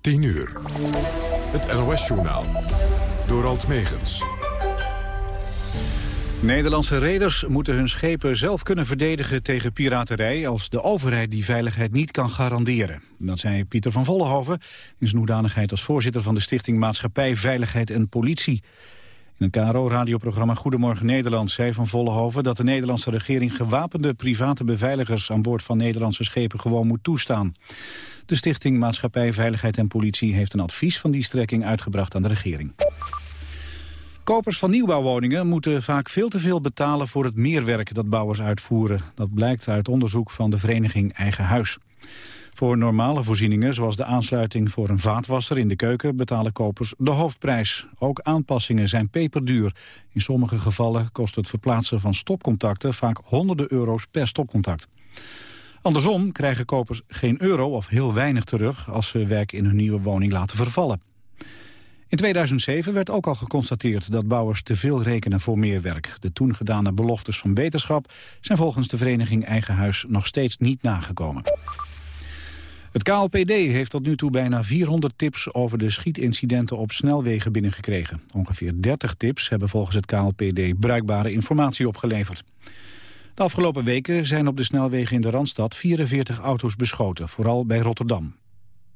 10 uur. Het NOS-journaal. Door Alt Megens. Nederlandse reders moeten hun schepen zelf kunnen verdedigen tegen piraterij... als de overheid die veiligheid niet kan garanderen. Dat zei Pieter van Vollenhoven in zijn hoedanigheid als voorzitter... van de Stichting Maatschappij, Veiligheid en Politie. In het KRO-radioprogramma Goedemorgen Nederland zei Van Vollenhoven... dat de Nederlandse regering gewapende private beveiligers... aan boord van Nederlandse schepen gewoon moet toestaan. De Stichting Maatschappij, Veiligheid en Politie heeft een advies van die strekking uitgebracht aan de regering. Kopers van nieuwbouwwoningen moeten vaak veel te veel betalen voor het meerwerk dat bouwers uitvoeren. Dat blijkt uit onderzoek van de vereniging Eigen Huis. Voor normale voorzieningen, zoals de aansluiting voor een vaatwasser in de keuken, betalen kopers de hoofdprijs. Ook aanpassingen zijn peperduur. In sommige gevallen kost het verplaatsen van stopcontacten vaak honderden euro's per stopcontact. Andersom krijgen kopers geen euro of heel weinig terug als ze werk in hun nieuwe woning laten vervallen. In 2007 werd ook al geconstateerd dat bouwers te veel rekenen voor meer werk. De toen gedane beloftes van beterschap zijn volgens de vereniging Eigen Huis nog steeds niet nagekomen. Het KLPD heeft tot nu toe bijna 400 tips over de schietincidenten op snelwegen binnengekregen. Ongeveer 30 tips hebben volgens het KLPD bruikbare informatie opgeleverd. De afgelopen weken zijn op de snelwegen in de Randstad 44 auto's beschoten, vooral bij Rotterdam.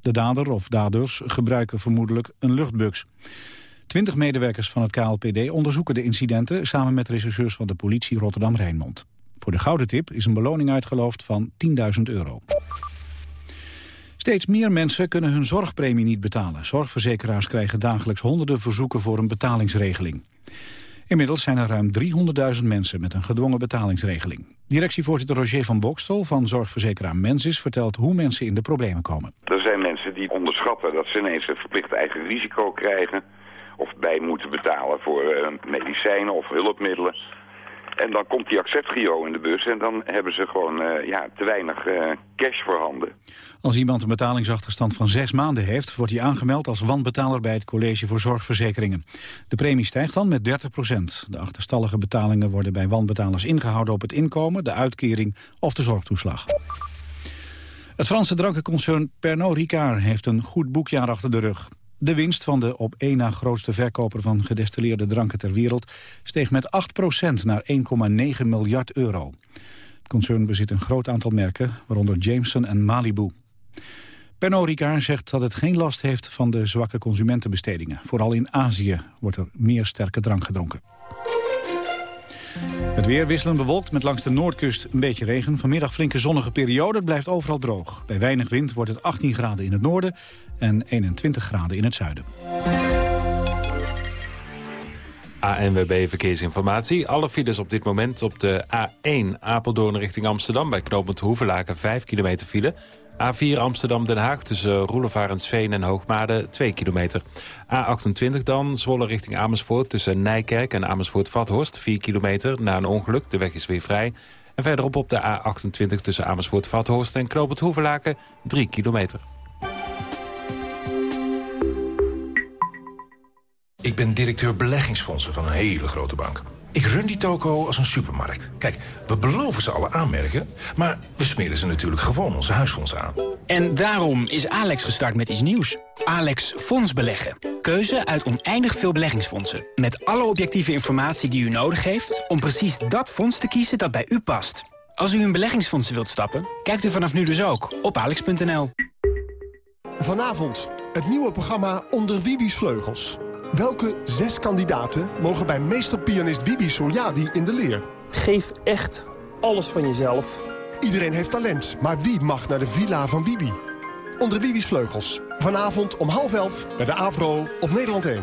De dader of daders gebruiken vermoedelijk een luchtbux. Twintig medewerkers van het KLPD onderzoeken de incidenten... samen met rechercheurs van de politie Rotterdam-Rijnmond. Voor de gouden tip is een beloning uitgeloofd van 10.000 euro. Steeds meer mensen kunnen hun zorgpremie niet betalen. Zorgverzekeraars krijgen dagelijks honderden verzoeken voor een betalingsregeling. Inmiddels zijn er ruim 300.000 mensen met een gedwongen betalingsregeling. Directievoorzitter Roger van Bokstel van zorgverzekeraar Mensis vertelt hoe mensen in de problemen komen. Er zijn mensen die onderschatten dat ze ineens een verplicht eigen risico krijgen... of bij moeten betalen voor uh, medicijnen of hulpmiddelen. En dan komt die acceptgiro in de bus en dan hebben ze gewoon uh, ja, te weinig uh, cash voorhanden. Als iemand een betalingsachterstand van zes maanden heeft... wordt hij aangemeld als wanbetaler bij het College voor Zorgverzekeringen. De premie stijgt dan met 30 procent. De achterstallige betalingen worden bij wanbetalers ingehouden op het inkomen... de uitkering of de zorgtoeslag. Het Franse drankenconcern Pernod Ricard heeft een goed boekjaar achter de rug. De winst van de op één na grootste verkoper van gedestilleerde dranken ter wereld steeg met 8% naar 1,9 miljard euro. Het concern bezit een groot aantal merken, waaronder Jameson en Malibu. Pernod Ricard zegt dat het geen last heeft van de zwakke consumentenbestedingen. Vooral in Azië wordt er meer sterke drank gedronken. Het weer wisselend bewolkt met langs de noordkust een beetje regen. Vanmiddag flinke zonnige periode, het blijft overal droog. Bij weinig wind wordt het 18 graden in het noorden en 21 graden in het zuiden. ANWB Verkeersinformatie. Alle files op dit moment op de A1 Apeldoorn richting Amsterdam... bij knooppunt Hoevelaken 5 kilometer file. A4 Amsterdam-Den Haag tussen Roelevarensveen en Hoogmade 2 kilometer. A28 dan, Zwolle richting Amersfoort tussen Nijkerk en Amersfoort-Vathorst 4 kilometer. Na een ongeluk, de weg is weer vrij. En verderop op de A28 tussen Amersfoort-Vathorst en Knoopend Hoevelaken 3 kilometer. Ik ben directeur beleggingsfondsen van een hele grote bank. Ik run die toko als een supermarkt. Kijk, we beloven ze alle aanmerken, maar we smeren ze natuurlijk gewoon onze huisfondsen aan. En daarom is Alex gestart met iets nieuws. Alex Fonds Beleggen. Keuze uit oneindig veel beleggingsfondsen. Met alle objectieve informatie die u nodig heeft... om precies dat fonds te kiezen dat bij u past. Als u in beleggingsfondsen wilt stappen, kijkt u vanaf nu dus ook op alex.nl. Vanavond, het nieuwe programma Onder Wibi's Vleugels. Welke zes kandidaten mogen bij meesterpianist Wibi Soryadi in de leer? Geef echt alles van jezelf. Iedereen heeft talent, maar wie mag naar de villa van Wibi? Onder Wibi's Vleugels. Vanavond om half elf bij de AVRO op Nederland 1.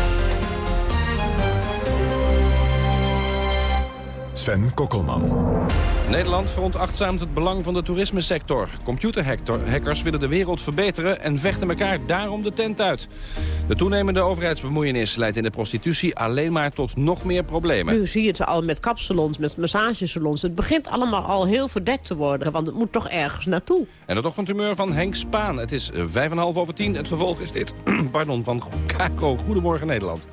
Sven Kokkelman. Nederland veronachtzaamt het belang van de toerismesector. Computerhackers willen de wereld verbeteren en vechten elkaar daarom de tent uit. De toenemende overheidsbemoeienis leidt in de prostitutie alleen maar tot nog meer problemen. Nu zie je het al met kapsalons, met massagesalons. Het begint allemaal al heel verdekt te worden, want het moet toch ergens naartoe. En het ochtendhumeur van Henk Spaan. Het is vijf en half over tien. Het vervolg is dit. Pardon, van Kako. Goedemorgen Nederland.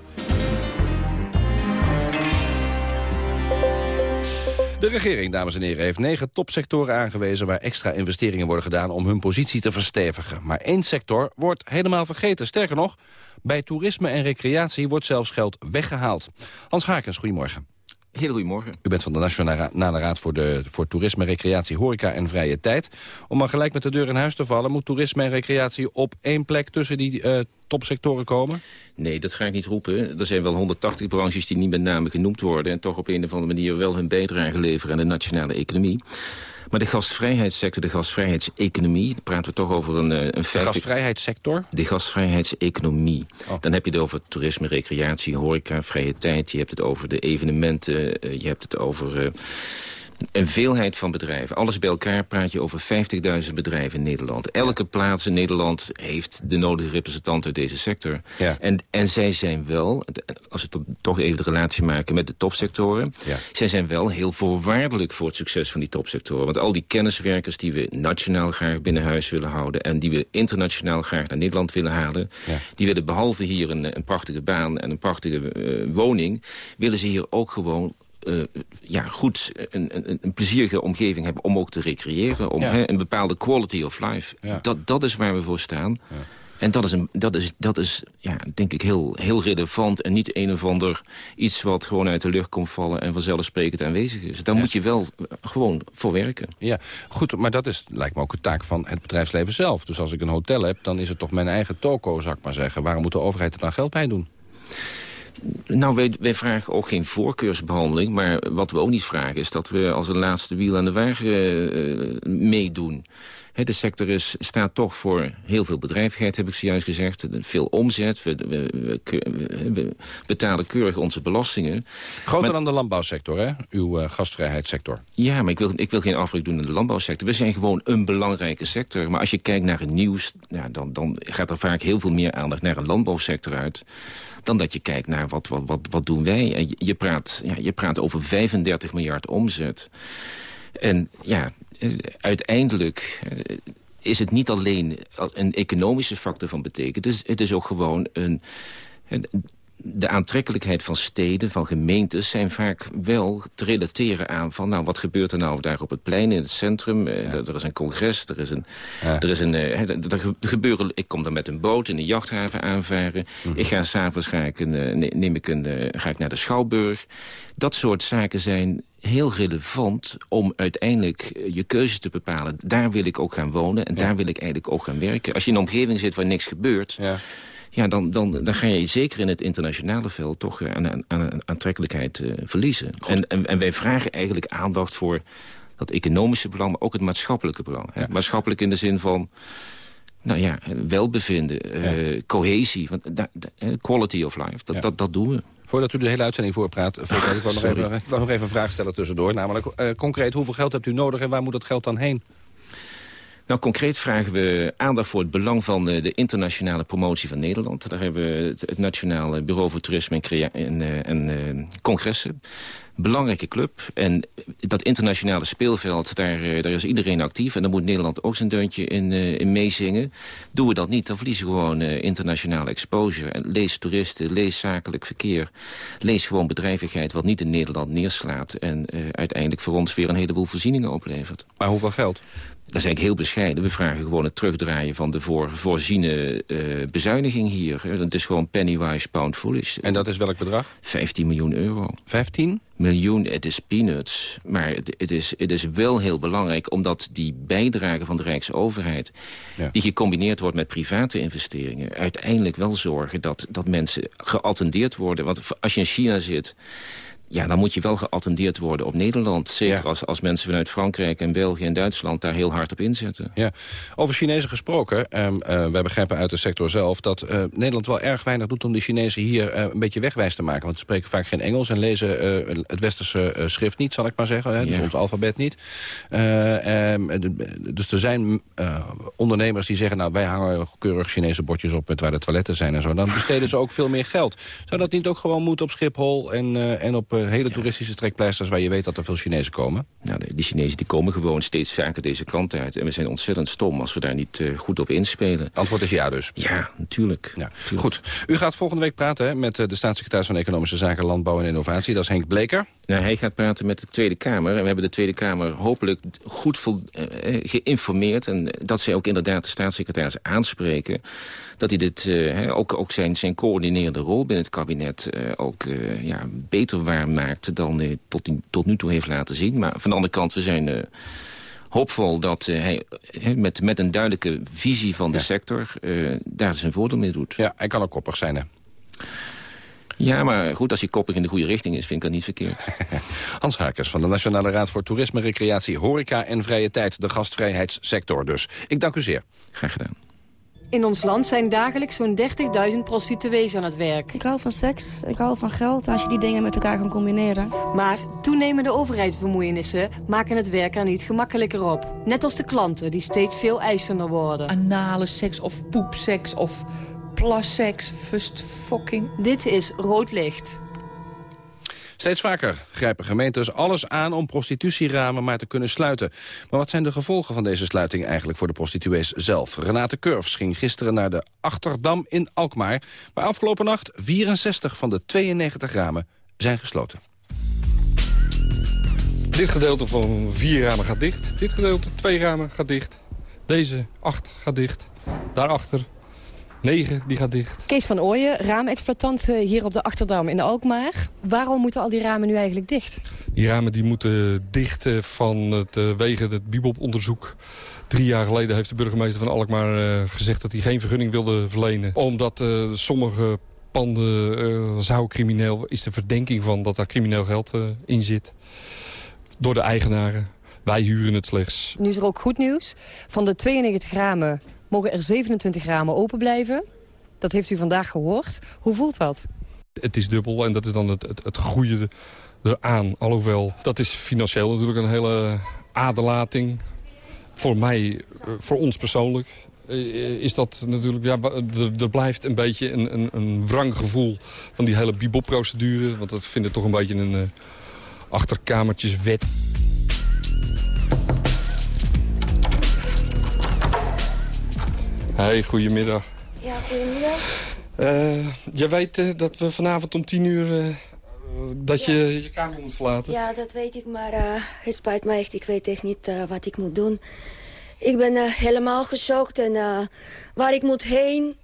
De regering, dames en heren, heeft negen topsectoren aangewezen... waar extra investeringen worden gedaan om hun positie te verstevigen. Maar één sector wordt helemaal vergeten. Sterker nog, bij toerisme en recreatie wordt zelfs geld weggehaald. Hans Hakens, goedemorgen. Heel goedemorgen. U bent van de Nationale Raad voor, de, voor Toerisme, Recreatie, Horeca en Vrije Tijd. Om maar gelijk met de deur in huis te vallen... moet toerisme en recreatie op één plek tussen die uh, topsectoren komen? Nee, dat ga ik niet roepen. Er zijn wel 180 branches die niet met name genoemd worden... en toch op een of andere manier wel hun bijdrage leveren aan de nationale economie. Maar de gastvrijheidssector, de gastvrijheidseconomie... dan praten we toch over een, eh, een 50... De gastvrijheidssector? De gastvrijheidseconomie. Oh. Dan heb je het over toerisme, recreatie, horeca, vrije tijd. Je hebt het over de evenementen. Eh, je hebt het over... Een veelheid van bedrijven. Alles bij elkaar praat je over 50.000 bedrijven in Nederland. Elke plaats in Nederland heeft de nodige representanten uit deze sector. Ja. En, en zij zijn wel, als we toch even de relatie maken met de topsectoren... Ja. zij zijn wel heel voorwaardelijk voor het succes van die topsectoren. Want al die kenniswerkers die we nationaal graag binnen huis willen houden... en die we internationaal graag naar Nederland willen halen... Ja. die willen behalve hier een, een prachtige baan en een prachtige uh, woning... willen ze hier ook gewoon uh, ja, goed een, een, een, plezierige omgeving hebben om ook te recreëren. Om ja. een bepaalde quality of life. Ja. Dat, dat is waar we voor staan. En dat is, een, dat is, dat is ja, denk ik heel, heel relevant en niet een of ander iets wat gewoon uit de lucht komt vallen en vanzelfsprekend aanwezig is. Daar moet je wel gewoon voor werken. Ja, goed, maar dat is, lijkt me ook een taak van het bedrijfsleven zelf. Dus als ik een hotel heb, dan is het toch mijn eigen toko, zou ik maar zeggen. Waarom moet de overheid er dan geld bij doen? Nou, wij, wij, vragen ook geen voorkeursbehandeling. Maar wat we ook niet vragen is dat we als een laatste wiel aan de wagen uh, meedoen. De sector is, staat toch voor heel veel bedrijvigheid, heb ik zojuist gezegd. Veel omzet, we, we, we betalen keurig onze belastingen. Groter maar, dan de landbouwsector, hè? Uw uh, gastvrijheidssector. Ja, maar ik wil, ik wil geen afbreuk doen aan de landbouwsector. We zijn gewoon een belangrijke sector. Maar als je kijkt naar het nieuws, ja, dan, dan gaat er vaak heel veel meer aandacht naar een landbouwsector uit dan dat je kijkt naar wat, wat, wat, wat doen wij. En je, praat, ja, je praat over 35 miljard omzet. En ja, uiteindelijk eh, is het niet alleen een economische factor van betekenis. Het is, het is ook gewoon een, een de aantrekkelijkheid van steden, van gemeentes... zijn vaak wel te relateren aan van... nou, wat gebeurt er nou daar op het plein in het centrum? Eh, er is een congres, er is een... Er is een er gebeuren, ik kom dan met een boot in de jachthaven aanvaren. Mhm. Ik ga s'avonds ga ik een, neem ik een, ga ik naar de Schouwburg. Dat soort zaken zijn heel relevant om uiteindelijk je keuze te bepalen. Daar wil ik ook gaan wonen en daar wil ik eigenlijk ook gaan werken. Als je in een omgeving zit waar niks gebeurt... Ja ja, dan, dan, dan ga je zeker in het internationale veld toch aan, aan, aan aantrekkelijkheid uh, verliezen. En, en, en, wij vragen eigenlijk aandacht voor dat economische belang, maar ook het maatschappelijke belang. Ja. Maatschappelijk in de zin van nou ja, welbevinden, uh, cohesie, want da, da, quality of life, dat, dat, dat doen we. Voordat u de hele uitzending voorpraat, ik wil nog, even, ik wil nog even een vraag stellen tussendoor. Namelijk, uh, concreet, hoeveel geld hebt u nodig en waar moet dat geld dan heen? Nou, concreet vragen we aandacht voor het belang van de internationale promotie van Nederland. Daar hebben we het, Nationale Bureau voor Toerisme en, en, eh, en uh, Congressen. Belangrijke club. En dat internationale speelveld, daar, eh, daar is iedereen actief. En daar moet Nederland ook zijn deuntje in, uh, in meezingen. Doen we dat niet, dan verliezen we gewoon uh, internationale exposure. En lees toeristen, lees zakelijk verkeer. Lees gewoon bedrijvigheid wat niet in Nederland neerslaat. En uiteindelijk voor ons weer een heleboel voorzieningen oplevert. Maar hoeveel geld? Dat is eigenlijk heel bescheiden. We vragen gewoon het terugdraaien van de voor, voorziene uh, bezuiniging hier. Het is gewoon pennywise, pound foolish. En dat is welk bedrag? 15 miljoen euro. 15? Miljoen, het is peanuts. Maar het, het, is, het is wel heel belangrijk, omdat die bijdrage van de Rijksoverheid... Ja. die gecombineerd wordt met private investeringen... uiteindelijk wel zorgen dat, dat mensen geattendeerd worden. Want als je in China zit ja, dan moet je wel geattendeerd worden op Nederland. Zeker als, als mensen vanuit Frankrijk en België en Duitsland daar heel hard op inzetten. Ja. Over Chinezen gesproken, um, wij begrijpen uit de sector zelf... dat uh, Nederland wel erg weinig doet om die Chinezen hier uh, een beetje wegwijs te maken. Want ze spreken vaak geen Engels en lezen het westerse schrift niet, zal ik maar zeggen. Hè? Dus ja. ons alfabet niet. Um, dus er zijn ondernemers die zeggen... nou, wij hangen keurig Chinese bordjes op met waar de toiletten zijn en zo. Dan besteden ze ook veel meer geld. Zou dat niet ook gewoon moeten op Schiphol en, en op hele toeristische trekpleisters... waar je weet dat er veel Chinezen komen? Nou, die Chinezen die komen gewoon steeds vaker deze kant uit. En we zijn ontzettend stom als we daar niet uh, goed op inspelen. Antwoord is ja dus? Ja, natuurlijk. Ja. Goed. U gaat volgende week praten hè, met de staatssecretaris van Economische Zaken, Landbouw en Innovatie. Dat is Henk Bleker. Nou, hij gaat praten met de Tweede Kamer. En we hebben de Tweede Kamer hopelijk goed uh, geïnformeerd. En dat zij ook inderdaad de staatssecretaris aanspreken dat hij dit, uh, ook, ook zijn, zijn coördinerende rol binnen het kabinet uh, ook uh, ja, beter waarmaakt dan hij tot, tot nu toe heeft laten zien. Maar van de andere kant, we zijn hoopvol dat hij met, met een duidelijke visie van de ja. sector daar zijn voordeel mee doet. Ja, hij kan ook koppig zijn, hè? Ja, maar goed, als hij koppig in de goede richting is, vind ik dat niet verkeerd. Hans Hakers van de Nationale Raad voor Toerisme, Recreatie, Horeca en Vrije Tijd. De gastvrijheidssector dus. Ik dank u zeer. Graag gedaan. In ons land zijn dagelijks zo'n 30.000 prostituees aan het werk. Ik hou van seks, ik hou van geld als je die dingen met elkaar kan combineren. Maar toenemende overheidsbemoeienissen maken het werk er niet gemakkelijker op. Net als de klanten die steeds veel eisender worden. Anale seks of poepseks of plasseks, fust fucking. Dit is rood licht. Steeds vaker grijpen gemeentes alles aan om prostitutieramen maar te kunnen sluiten. Maar wat zijn de gevolgen van deze sluiting eigenlijk voor de prostituees zelf? Renate Curves ging gisteren naar de Achterdam in Alkmaar... waar afgelopen nacht 64 van de 92 ramen zijn gesloten. Dit gedeelte van vier ramen gaat dicht. Dit gedeelte, twee ramen, gaat dicht. Deze, acht, gaat dicht. Daarachter 9, die gaat dicht. Kees van Ooyen, raamexploitant hier op de Achterdam in Alkmaar. Waarom moeten al die ramen nu eigenlijk dicht? Die ramen die moeten dicht van het uh, wegen het Bibop-onderzoek. Drie jaar geleden heeft de burgemeester van Alkmaar gezegd dat hij geen vergunning wilde verlenen. Omdat sommige panden zou crimineel, is de verdenking van dat daar crimineel geld in zit. Door de eigenaren. Wij huren het slechts. Nu is er ook goed nieuws. Van de 92 ramen mogen er 27 ramen open blijven. Dat heeft u vandaag gehoord. Hoe voelt dat? Het is dubbel en dat is dan het, het, het goede eraan. Alhoewel, dat is financieel natuurlijk een hele aderlating. Voor mij, voor ons persoonlijk, is dat natuurlijk... Ja, er, blijft een beetje een, een, een wrang gevoel van die hele bibop-procedure. Want dat vind ik toch een beetje een uh, achterkamertjeswet. Hey, goedemiddag. Ja, goedemiddag. Uh, jij weet uh, dat we vanavond om tien uur uh, dat ja. je je kamer moet verlaten. Ja, dat weet ik, maar het spijt me echt. Ik weet echt niet wat ik moet doen. Ik ben helemaal geschokt en waar ik moet heen,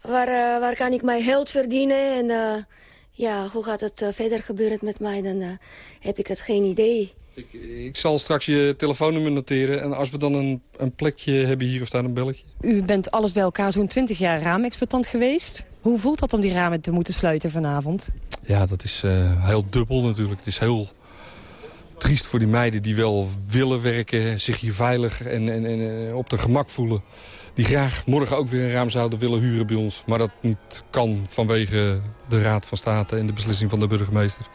waar, waar kan ik mijn geld verdienen en ja, hoe gaat het verder gebeuren met mij, dan heb ik het geen idee. Ik, ik, zal straks je telefoonnummer noteren. En als we dan een, een plekje hebben hier of daar een belletje. U bent alles bij elkaar zo'n 20 jaar raamexploitant geweest. Hoe voelt dat om die ramen te moeten sluiten vanavond? Ja, dat is uh, heel dubbel natuurlijk. Het is heel triest voor die meiden die wel willen werken... zich hier veilig en, en, en op hun gemak voelen. Die graag morgen ook weer een raam zouden willen huren bij ons. Maar dat niet kan vanwege de Raad van State en de beslissing van de burgemeester.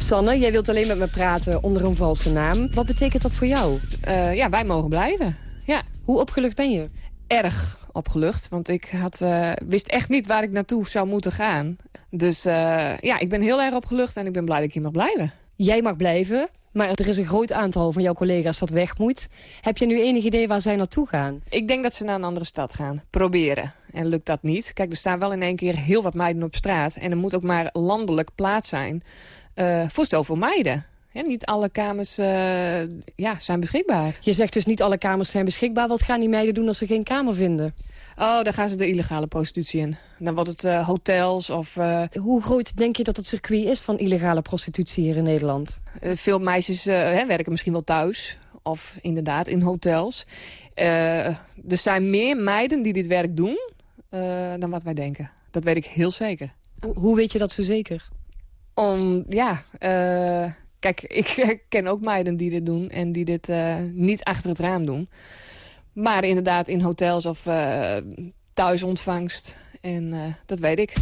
Sanne, jij wilt alleen met me praten onder een valse naam. Wat betekent dat voor jou? Uh, ja, wij mogen blijven. Ja. Hoe opgelucht ben je? Erg opgelucht, want ik had, uh, wist echt niet waar ik naartoe zou moeten gaan. Dus uh, ja, ik ben heel erg opgelucht en ik ben blij dat ik hier mag blijven. Jij mag blijven, maar er is een groot aantal van jouw collega's dat weg moet. Heb je nu enig idee waar zij naartoe gaan? Ik denk dat ze naar een andere stad gaan. Proberen. En lukt dat niet? Kijk, er staan wel in één keer heel wat meiden op straat. En er moet ook maar landelijk plaats zijn uh, voor zoveel meiden. Ja, niet alle kamers uh, ja, zijn beschikbaar. Je zegt dus niet alle kamers zijn beschikbaar. Wat gaan die meiden doen als ze geen kamer vinden? Oh, dan gaan ze de illegale prostitutie in. Dan wordt het uh, hotels of... Uh... Hoe groot denk je dat het circuit is van illegale prostitutie hier in Nederland? Veel meisjes hè, werken misschien wel thuis. Of inderdaad in hotels. er zijn meer meiden die dit werk doen dan wat wij denken. Dat weet ik heel zeker. Hoe weet je dat zo zeker? Om, ja... eh, kijk, ik ken ook meiden die dit doen en die dit eh, niet achter het raam doen. Maar inderdaad in hotels of eh, thuisontvangst. En dat weet ik.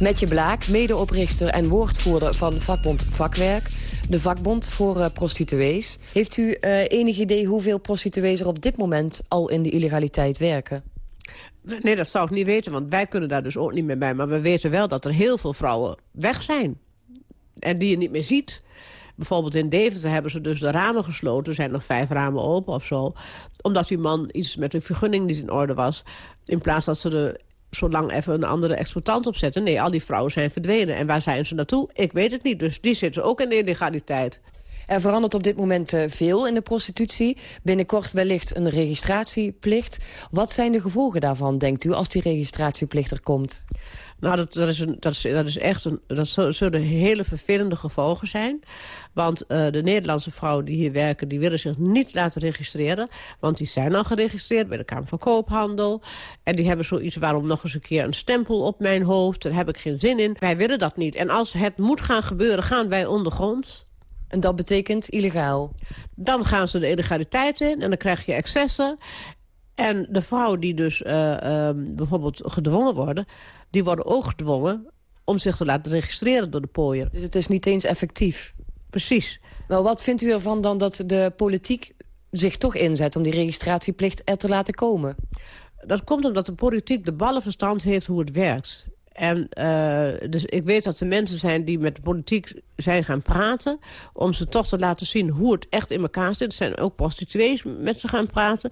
Metje Blaak, medeoprichter en woordvoerder van vakbond Vakwerk. De vakbond voor prostituees. Heeft u enig idee hoeveel prostituees er op dit moment al in de illegaliteit werken? Nee, dat zou ik niet weten, want wij kunnen daar dus ook niet meer bij. Maar we weten wel dat er heel veel vrouwen weg zijn. En die je niet meer ziet. Bijvoorbeeld in Deventer hebben ze dus de ramen gesloten. Er zijn nog vijf ramen open of zo. Omdat die man iets met een vergunning niet in orde was. In plaats dat ze er zo lang even een andere exploitant opzetten. Nee, al die vrouwen zijn verdwenen. En waar zijn ze naartoe? Ik weet het niet. Dus die zitten ook in de illegaliteit. Er verandert op dit moment eh, veel in de prostitutie. Binnenkort wellicht een registratieplicht. Wat zijn de gevolgen daarvan, denkt u, als die registratieplicht er komt? Nou, dat, dat, is, een, dat, is, echt een, dat zu- zullen hele vervelende gevolgen zijn. Want eh, de Nederlandse vrouwen die hier werken... die willen zich niet laten registreren. Want die zijn al geregistreerd bij de Kamer van Koophandel. En die hebben zoiets, waarom nog eens een keer een stempel op mijn hoofd? Daar heb ik geen zin in. Wij willen dat niet. En als het moet gaan gebeuren, gaan wij ondergronds. En dat betekent illegaal? Dan gaan ze de illegaliteit in en dan krijg je excessen. En de vrouwen die dus eh, eh, bijvoorbeeld gedwongen worden... die worden ook gedwongen om zich te laten registreren door de pooier. Dus het is niet eens effectief? Precies. Wel, wat vindt u ervan dan dat de politiek zich toch inzet... om die registratieplicht er te laten komen? Dat komt omdat de politiek de ballenverstand heeft hoe het werkt. En eh, dus ik weet dat er mensen zijn die met de politiek zijn gaan praten... om ze toch te laten zien hoe het echt in elkaar zit. Er zijn ook prostituees met ze gaan praten.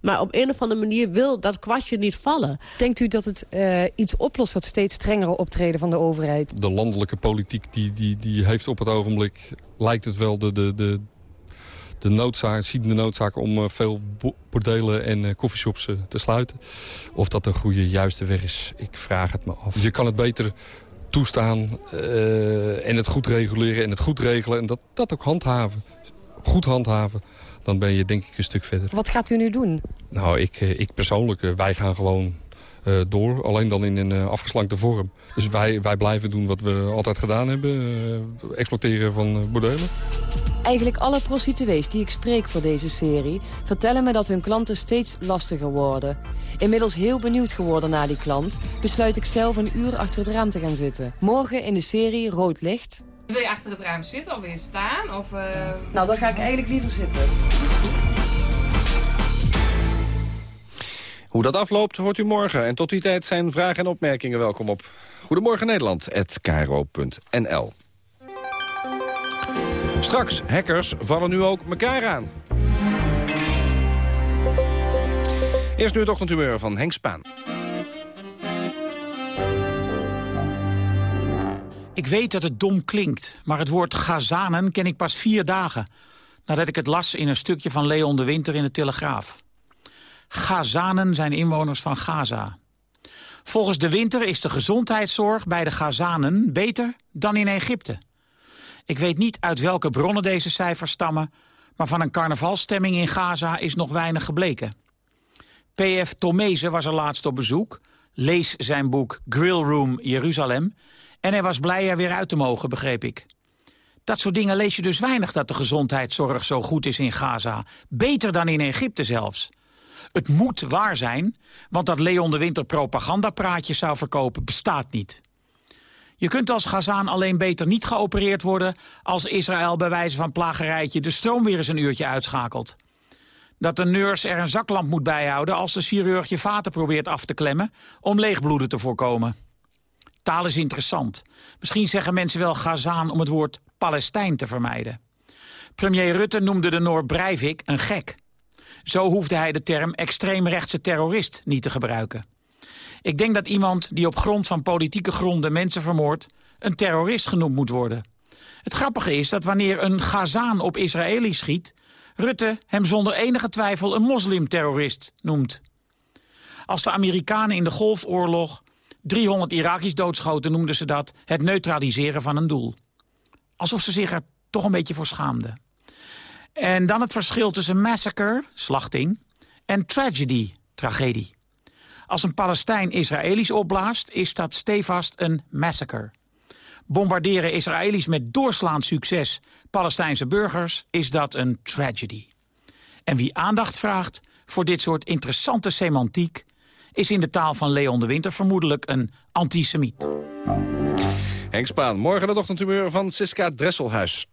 Maar op een of andere manier wil dat kwastje niet vallen. Denkt u dat het eh, iets oplost, dat steeds strengere optreden van de overheid? De landelijke politiek die, die, die heeft op het ogenblik, lijkt het wel, de, de, de, de noodzaak, ziet de noodzaak om eh, veel bo- bordelen en eh, koffieshops eh, te sluiten. Of dat een goede, juiste weg is, ik vraag het me af. Je kan het beter toestaan eh, en het goed reguleren en het goed regelen... en dat, dat ook handhaven, goed handhaven. Dan ben je denk ik een stuk verder. Wat gaat u nu doen? Nou, ik, eh, ik persoonlijk, eh, wij gaan gewoon eh, door. Alleen dan in een eh, afgeslankte vorm. Dus wij, wij blijven doen wat we altijd gedaan hebben. eh, exploiteren van eh, bordelen. Eigenlijk alle prostituees die ik spreek voor deze serie... vertellen me dat hun klanten steeds lastiger worden. Inmiddels heel benieuwd geworden naar die klant... besluit ik zelf een uur achter het raam te gaan zitten. Morgen in de serie Rood Licht... Wil je achter het raam zitten of wil je staan? Of, eh, Nou, dan ga ik eigenlijk liever zitten. Hoe dat afloopt, hoort u morgen. En tot die tijd zijn vragen en opmerkingen welkom op Goedemorgen Nederland@kro.nl. Straks, hackers vallen nu ook elkaar aan. Eerst nu het ochtendhumeur van Henk Spaan. Ik weet dat het dom klinkt, maar het woord Gazanen ken ik pas vier dagen... nadat ik het las in een stukje van Leon de Winter in de Telegraaf. Gazanen zijn inwoners van Gaza. Volgens de Winter is de gezondheidszorg bij de Gazanen beter dan in Egypte. Ik weet niet uit welke bronnen deze cijfers stammen... maar van een carnavalstemming in Gaza is nog weinig gebleken. P.F. Tomezen was er laatst op bezoek. Lees zijn boek Grill Room Jeruzalem... En hij was blij er weer uit te mogen, begreep ik. Dat soort dingen lees je dus weinig dat de gezondheidszorg zo goed is in Gaza. Beter dan in Egypte zelfs. Het moet waar zijn, want dat Leon de Winter propagandapraatjes zou verkopen bestaat niet. Je kunt als Gazaan alleen beter niet geopereerd worden... als Israël bij wijze van plagerijtje de stroom weer eens een uurtje uitschakelt. Dat de nurse er een zaklamp moet bijhouden als de chirurg je vaten probeert af te klemmen... om leegbloeden te voorkomen. Taal is interessant. Misschien zeggen mensen wel Gazaan om het woord Palestijn te vermijden. Premier Rutte noemde de Noor Breivik een gek. Zo hoefde hij de term extreemrechtse terrorist niet te gebruiken. Ik denk dat iemand die op grond van politieke gronden mensen vermoordt... een terrorist genoemd moet worden. Het grappige is dat wanneer een Gazaan op Israëli's schiet... Rutte hem zonder enige twijfel een moslimterrorist noemt. Als de Amerikanen in de Golfoorlog 300 Irakisch doodschoten noemden ze dat het neutraliseren van een doel. Alsof ze zich er toch een beetje voor schaamden. En dan het verschil tussen massacre, slachting, en tragedy, tragedie. Als een Palestijn Israëli's opblaast, is dat stevast een massacre. Bombarderen Israëli's met doorslaand succes Palestijnse burgers, is dat een tragedy. En wie aandacht vraagt voor dit soort interessante semantiek... is in de taal van Leon de Winter vermoedelijk een antisemiet. Henk Spaan, morgen de ochtendhumeur van Siska Dresselhuis.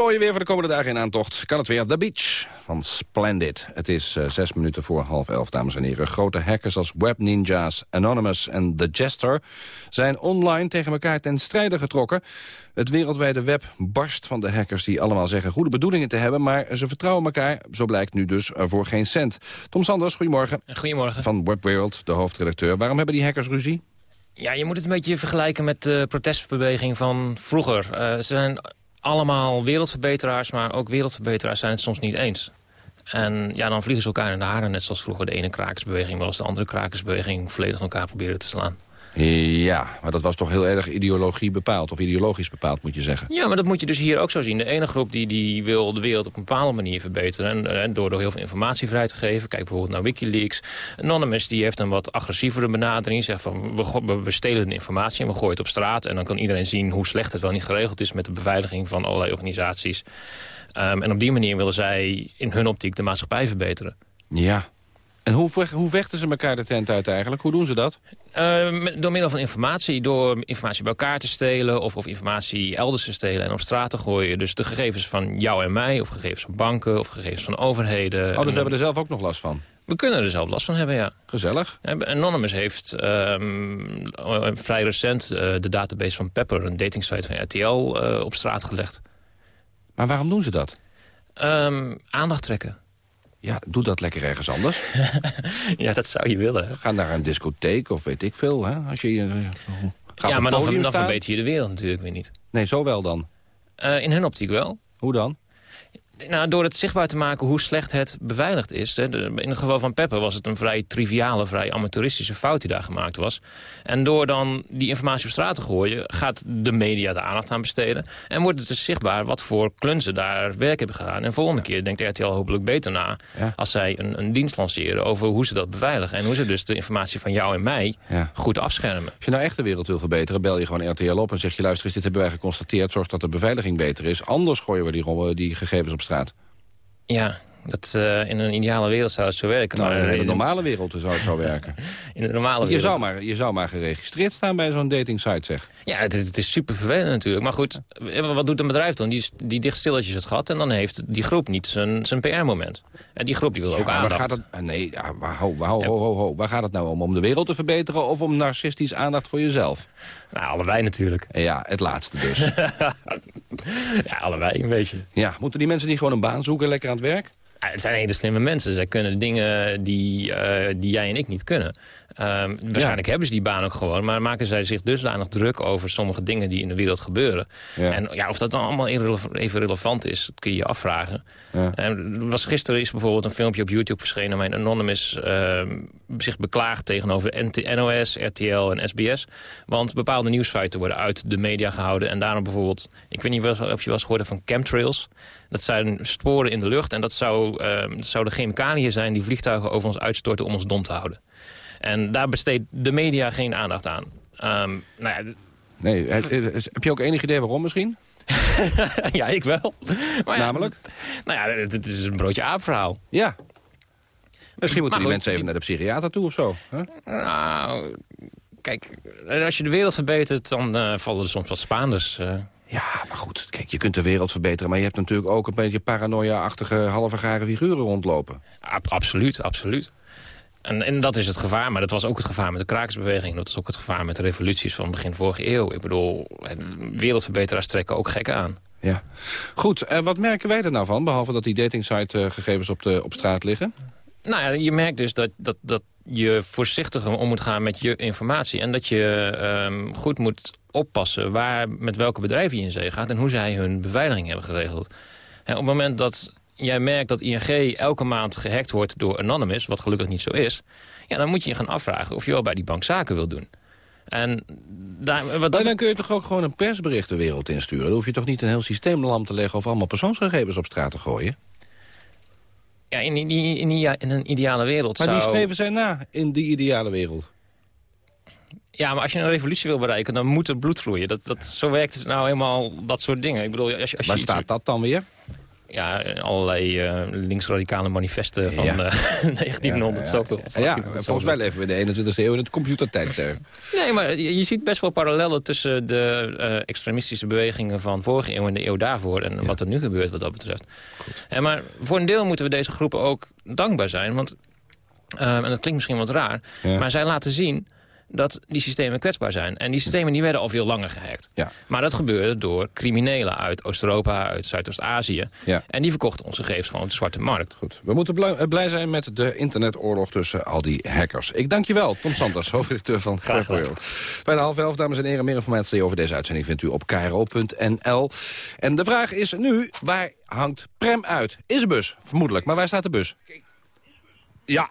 mooie weer voor de komende dagen in aantocht. Kan het weer de Beach van Splendid. Het is eh, zes minuten voor half elf, dames en heren. Grote hackers als Web Ninjas, Anonymous en The Jester... zijn online tegen elkaar ten strijde getrokken. Het wereldwijde web barst van de hackers die allemaal zeggen... goede bedoelingen te hebben, maar ze vertrouwen elkaar... zo blijkt nu dus voor geen cent. Tom Sanders, goedemorgen. Goedemorgen. Van Webworld, de hoofdredacteur. Waarom hebben die hackers ruzie? Ja, je moet het een beetje vergelijken met de protestbeweging van vroeger. Eh, ze zijn allemaal wereldverbeteraars, maar ook wereldverbeteraars zijn het soms niet eens. En ja, dan vliegen ze elkaar in de haren, net zoals vroeger de ene krakersbeweging... wel als de andere krakersbeweging volledig elkaar proberen te slaan. Ja, maar dat was toch heel erg ideologie bepaald. Of ideologisch bepaald, moet je zeggen. Ja, maar dat moet je dus hier ook zo zien. De ene groep die, die wil de wereld op een bepaalde manier verbeteren. En, en door, door heel veel informatie vrij te geven. Kijk bijvoorbeeld naar Wikileaks. Anonymous die heeft een wat agressievere benadering. Zegt van, we, we stelen de informatie en we gooien het op straat. En dan kan iedereen zien hoe slecht het wel niet geregeld is... met de beveiliging van allerlei organisaties. Ehm, en op die manier willen zij in hun optiek de maatschappij verbeteren. Ja. En hoe, hoe vechten ze elkaar de tent uit eigenlijk? Hoe doen ze dat? Eh, door middel van informatie, door informatie bij elkaar te stelen... Of, of informatie elders te stelen en op straat te gooien. Dus de gegevens van jou en mij, of gegevens van banken... of gegevens van overheden. Oh, dus we En- hebben er zelf ook nog last van. We kunnen er zelf last van hebben, ja. Gezellig. Anonymous heeft ehm, eh, vrij recent eh, de database van Pepper... een datingsite van RTL, eh, op straat gelegd. Maar waarom doen ze dat? Ehm, aandacht trekken. Ja, doe dat lekker ergens anders. ja, dat zou je willen. Ga naar een discotheek of weet ik veel. Hè? Als je, eh, ja, maar dan, dan verbeter je de wereld natuurlijk weer niet. Nee, zo wel dan. Eh, in hun optiek wel. Hoe dan? Nou, door het zichtbaar te maken hoe slecht het beveiligd is. Hè. In het geval van Pepper was het een vrij triviale, vrij amateuristische fout die daar gemaakt was. En door dan die informatie op straat te gooien... gaat de media de aandacht aan besteden. En wordt het dus zichtbaar wat voor klunzen daar werk hebben gedaan. En volgende keer denkt RTL hopelijk beter na... als zij een, een dienst lanceren over hoe ze dat beveiligen. En hoe ze dus de informatie van jou en mij Ja. goed afschermen. Als je nou echt de wereld wil verbeteren, bel je gewoon RTL op... en zeg je, luister eens, dit hebben wij geconstateerd. Zorg dat de beveiliging beter is. Anders gooien we die, die gegevens op straat. Ja, dat, eh, in een ideale wereld zou het zo werken. Nou, maar in een hele normale wereld zou het zo werken. in de normale Je wereld... zou, maar, je zou maar geregistreerd staan bij zo'n datingsite, zeg. Ja, het, het is super vervelend natuurlijk. Maar goed, eh, wat doet een bedrijf dan? Die, die dicht stilletjes het gat en dan heeft die groep niet zijn, zijn PR-moment. En die groep die wil ook Ja, aandacht. gaat het, nee, ja, maar ho, ho, ho, ho, ho. Waar gaat het nou om? Om de wereld te verbeteren of om narcistisch aandacht voor jezelf? Nou, allebei natuurlijk. Ja, het laatste dus. ja, allebei een beetje. Ja, moeten die mensen niet gewoon een baan zoeken, lekker aan het werk? Het zijn hele slimme mensen. Zij kunnen dingen die, eh, die jij en ik niet kunnen. Ehm, waarschijnlijk hebben ze die baan ook gewoon. Maar maken zij zich dusdanig druk over sommige dingen die in de wereld gebeuren. Ja. En ja, of dat dan allemaal even relevant is, kun je je afvragen. Ja. En er was, gisteren is bijvoorbeeld een filmpje op YouTube verschenen... waarin Anonymous ehm, zich beklaagt tegenover NOS, RTL en SBS. Want bepaalde nieuwsfeiten worden uit de media gehouden. En daarom bijvoorbeeld, ik weet niet of je wel eens gehoord hebt van chemtrails... Dat zijn sporen in de lucht en dat, zou, ehm, dat zouden chemicaliën zijn... die vliegtuigen over ons uitstorten om ons dom te houden. En daar besteedt de media geen aandacht aan. Ehm, nou ja, Nee, heb je ook enig idee waarom misschien? ja, ik wel. Maar ja, Namelijk? Nou ja, het, is een broodje aapverhaal. Ja. Misschien moeten die goed, mensen even naar de psychiater toe of zo. Nou, kijk, als je de wereld verbetert, dan eh, vallen er soms wat Spaanders. eh. Ja, maar goed, kijk, je kunt de wereld verbeteren... maar je hebt natuurlijk ook een beetje paranoia-achtige halve gare figuren rondlopen. Ab- absoluut, absoluut. En, en dat is het gevaar, maar dat was ook het gevaar met de krakersbeweging. Dat is ook het gevaar met de revoluties van begin vorige eeuw. Ik bedoel, eh, wereldverbeteraars trekken ook gekken aan. Ja. Goed, en wat merken wij er nou van? Behalve dat die datingsite-gegevens op, de, op straat liggen? Nou ja, je merkt dus dat, dat, dat je voorzichtiger om moet gaan met je informatie. En dat je ehm, goed moet oppassen waar, met welke bedrijven je in zee gaat... en hoe zij hun beveiliging hebben geregeld. En op het moment dat jij merkt dat ING elke maand gehackt wordt door Anonymous... wat gelukkig niet zo is... Ja, dan moet je je gaan afvragen of je wel bij die bank zaken wil doen. En daar, wat Maar dan kun je toch ook gewoon een persbericht de wereld insturen? Dan hoef je toch niet een heel systeem lam te leggen... of allemaal persoonsgegevens op straat te gooien? Ja, in, in, in, in een ideale wereld Maar zou... die streven zij na in die ideale wereld. Ja, maar als je een revolutie wil bereiken, dan moet er bloed vloeien. Dat, dat, zo werkt het nou helemaal, dat soort dingen. Ik bedoel, als als je Waar iets- staat dat dan weer? Ja, allerlei eh, linksradicale manifesten van Ja. eh 1900 Ja, zoveel. ja, ja, volgens mij leven we in de 21e eeuw in het computertijdperk. Nee, maar je, je ziet best wel parallellen tussen de eh, extremistische bewegingen van vorige eeuw en de eeuw daarvoor. En wat er nu gebeurt wat dat betreft. En maar voor een deel moeten we deze groepen ook dankbaar zijn. Want, en dat klinkt misschien wat raar, maar zij laten zien dat die systemen kwetsbaar zijn. En die systemen die werden al veel langer gehackt. Ja. Maar dat gebeurde door criminelen uit Oost-Europa, uit Zuidoost-Azië. Ja. En die verkochten onze gegevens gewoon op de zwarte markt. Goed. We moeten blij, blij zijn met de internetoorlog tussen al die hackers. Ik dank je wel, Tom Sanders, hoofdredacteur van Graag. World. Bijna half elf, dames en heren. Meer informatie over deze uitzending vindt u op kro.nl. En de vraag is nu, waar hangt Prem uit? Is een bus, vermoedelijk. Maar waar staat de bus? Ja.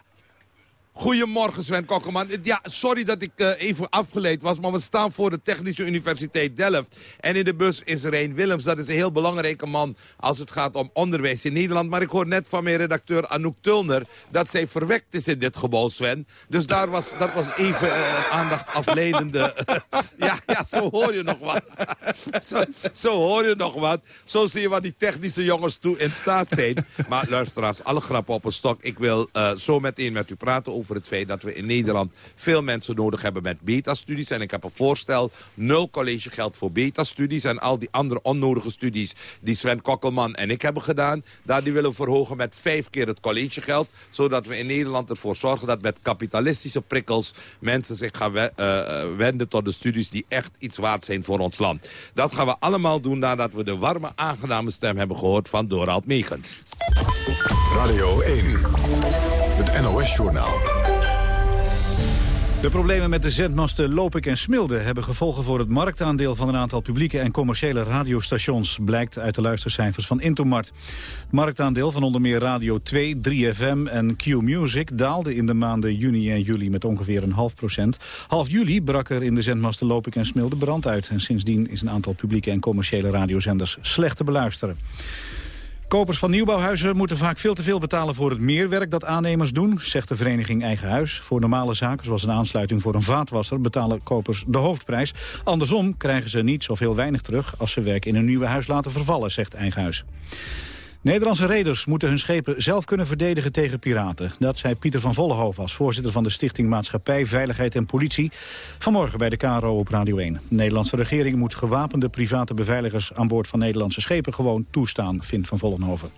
Goedemorgen Sven Kokkelman. Ja, sorry dat ik eh, even afgeleid was, maar we staan voor de Technische Universiteit Delft. En in de bus is Rijn Willems. Dat is een heel belangrijke man als het gaat om onderwijs in Nederland. Maar ik hoor net van mijn redacteur Anouk Tulner dat zij verwekt is in dit gebouw, Sven. Dus daar was, dat was even eh, aandacht afleidende... ja, ja, zo hoor je nog wat. zo, zo hoor je nog wat. Zo zie je wat die technische jongens toe in staat zijn. Maar luisteraars, alle grappen op een stok. Ik wil eh, zo meteen met u praten over het feit dat we in Nederland veel mensen nodig hebben met beta-studies. En ik heb een voorstel, nul collegegeld voor beta-studies. En al die andere onnodige studies die Sven Kokkelman en ik hebben gedaan. Daar die willen we verhogen met vijf keer het collegegeld. Zodat we in Nederland ervoor zorgen dat met kapitalistische prikkels... mensen zich gaan eh, eh, wenden tot de studies die echt iets waard zijn voor ons land. Dat gaan we allemaal doen nadat we de warme, aangename stem hebben gehoord van Dorald Megens. Radio 1, het NOS-journaal. De problemen met de zendmasten Lopik en Smilde hebben gevolgen voor het marktaandeel van een aantal publieke en commerciële radiostations, blijkt uit de luistercijfers van Intomart. Het marktaandeel van onder meer Radio 2, 3FM en Q-Music daalde in de maanden juni en juli met ongeveer een half procent. Half juli brak er in de zendmasten Lopik en Smilde brand uit en sindsdien is een aantal publieke en commerciële radiozenders slecht te beluisteren. Kopers van nieuwbouwhuizen moeten vaak veel te veel betalen voor het meerwerk dat aannemers doen, zegt de vereniging Eigen Huis. Voor normale zaken zoals een aansluiting voor een vaatwasser betalen kopers de hoofdprijs. Andersom krijgen ze niets of heel weinig terug als ze werk in een nieuwe huis laten vervallen, zegt Eigen Huis. Nederlandse reders moeten hun schepen zelf kunnen verdedigen tegen piraten. Dat zei Pieter van Vollenhoven als voorzitter van de Stichting Maatschappij, Veiligheid en Politie. Vanmorgen bij de KRO op Radio 1. De Nederlandse regering moet gewapende private beveiligers aan boord van Nederlandse schepen gewoon toestaan, vindt Van Vollenhoven.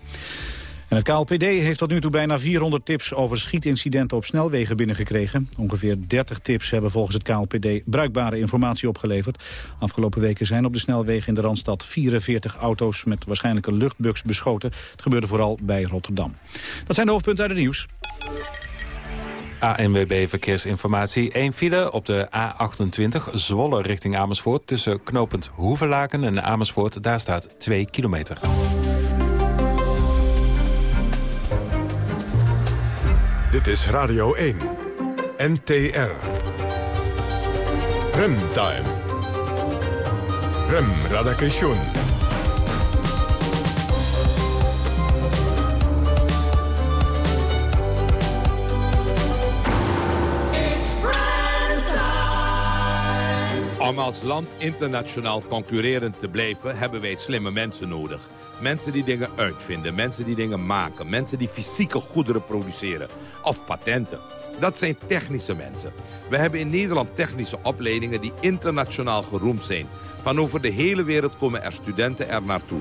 En het KLPD heeft tot nu toe bijna 400 tips over schietincidenten op snelwegen binnengekregen. Ongeveer 30 tips hebben volgens het KLPD bruikbare informatie opgeleverd. Afgelopen weken zijn op de snelwegen in de Randstad 44 auto's met waarschijnlijke luchtbugs beschoten. Het gebeurde vooral bij Rotterdam. Dat zijn de hoofdpunten uit het nieuws. ANWB Verkeersinformatie. Eén file op de A28 Zwolle richting Amersfoort... tussen knooppunt Hoevelaken en Amersfoort. Daar staat 2 kilometer. Dit is Radio 1. NTR. Remtime. Rem Radakation. Om als land internationaal concurrerend te blijven... hebben wij slimme mensen nodig. Mensen die dingen uitvinden, mensen die dingen maken... mensen die fysieke goederen produceren. Of patenten. Dat zijn technische mensen. We hebben in Nederland technische opleidingen... die internationaal geroemd zijn. Van over de hele wereld komen er studenten er naartoe.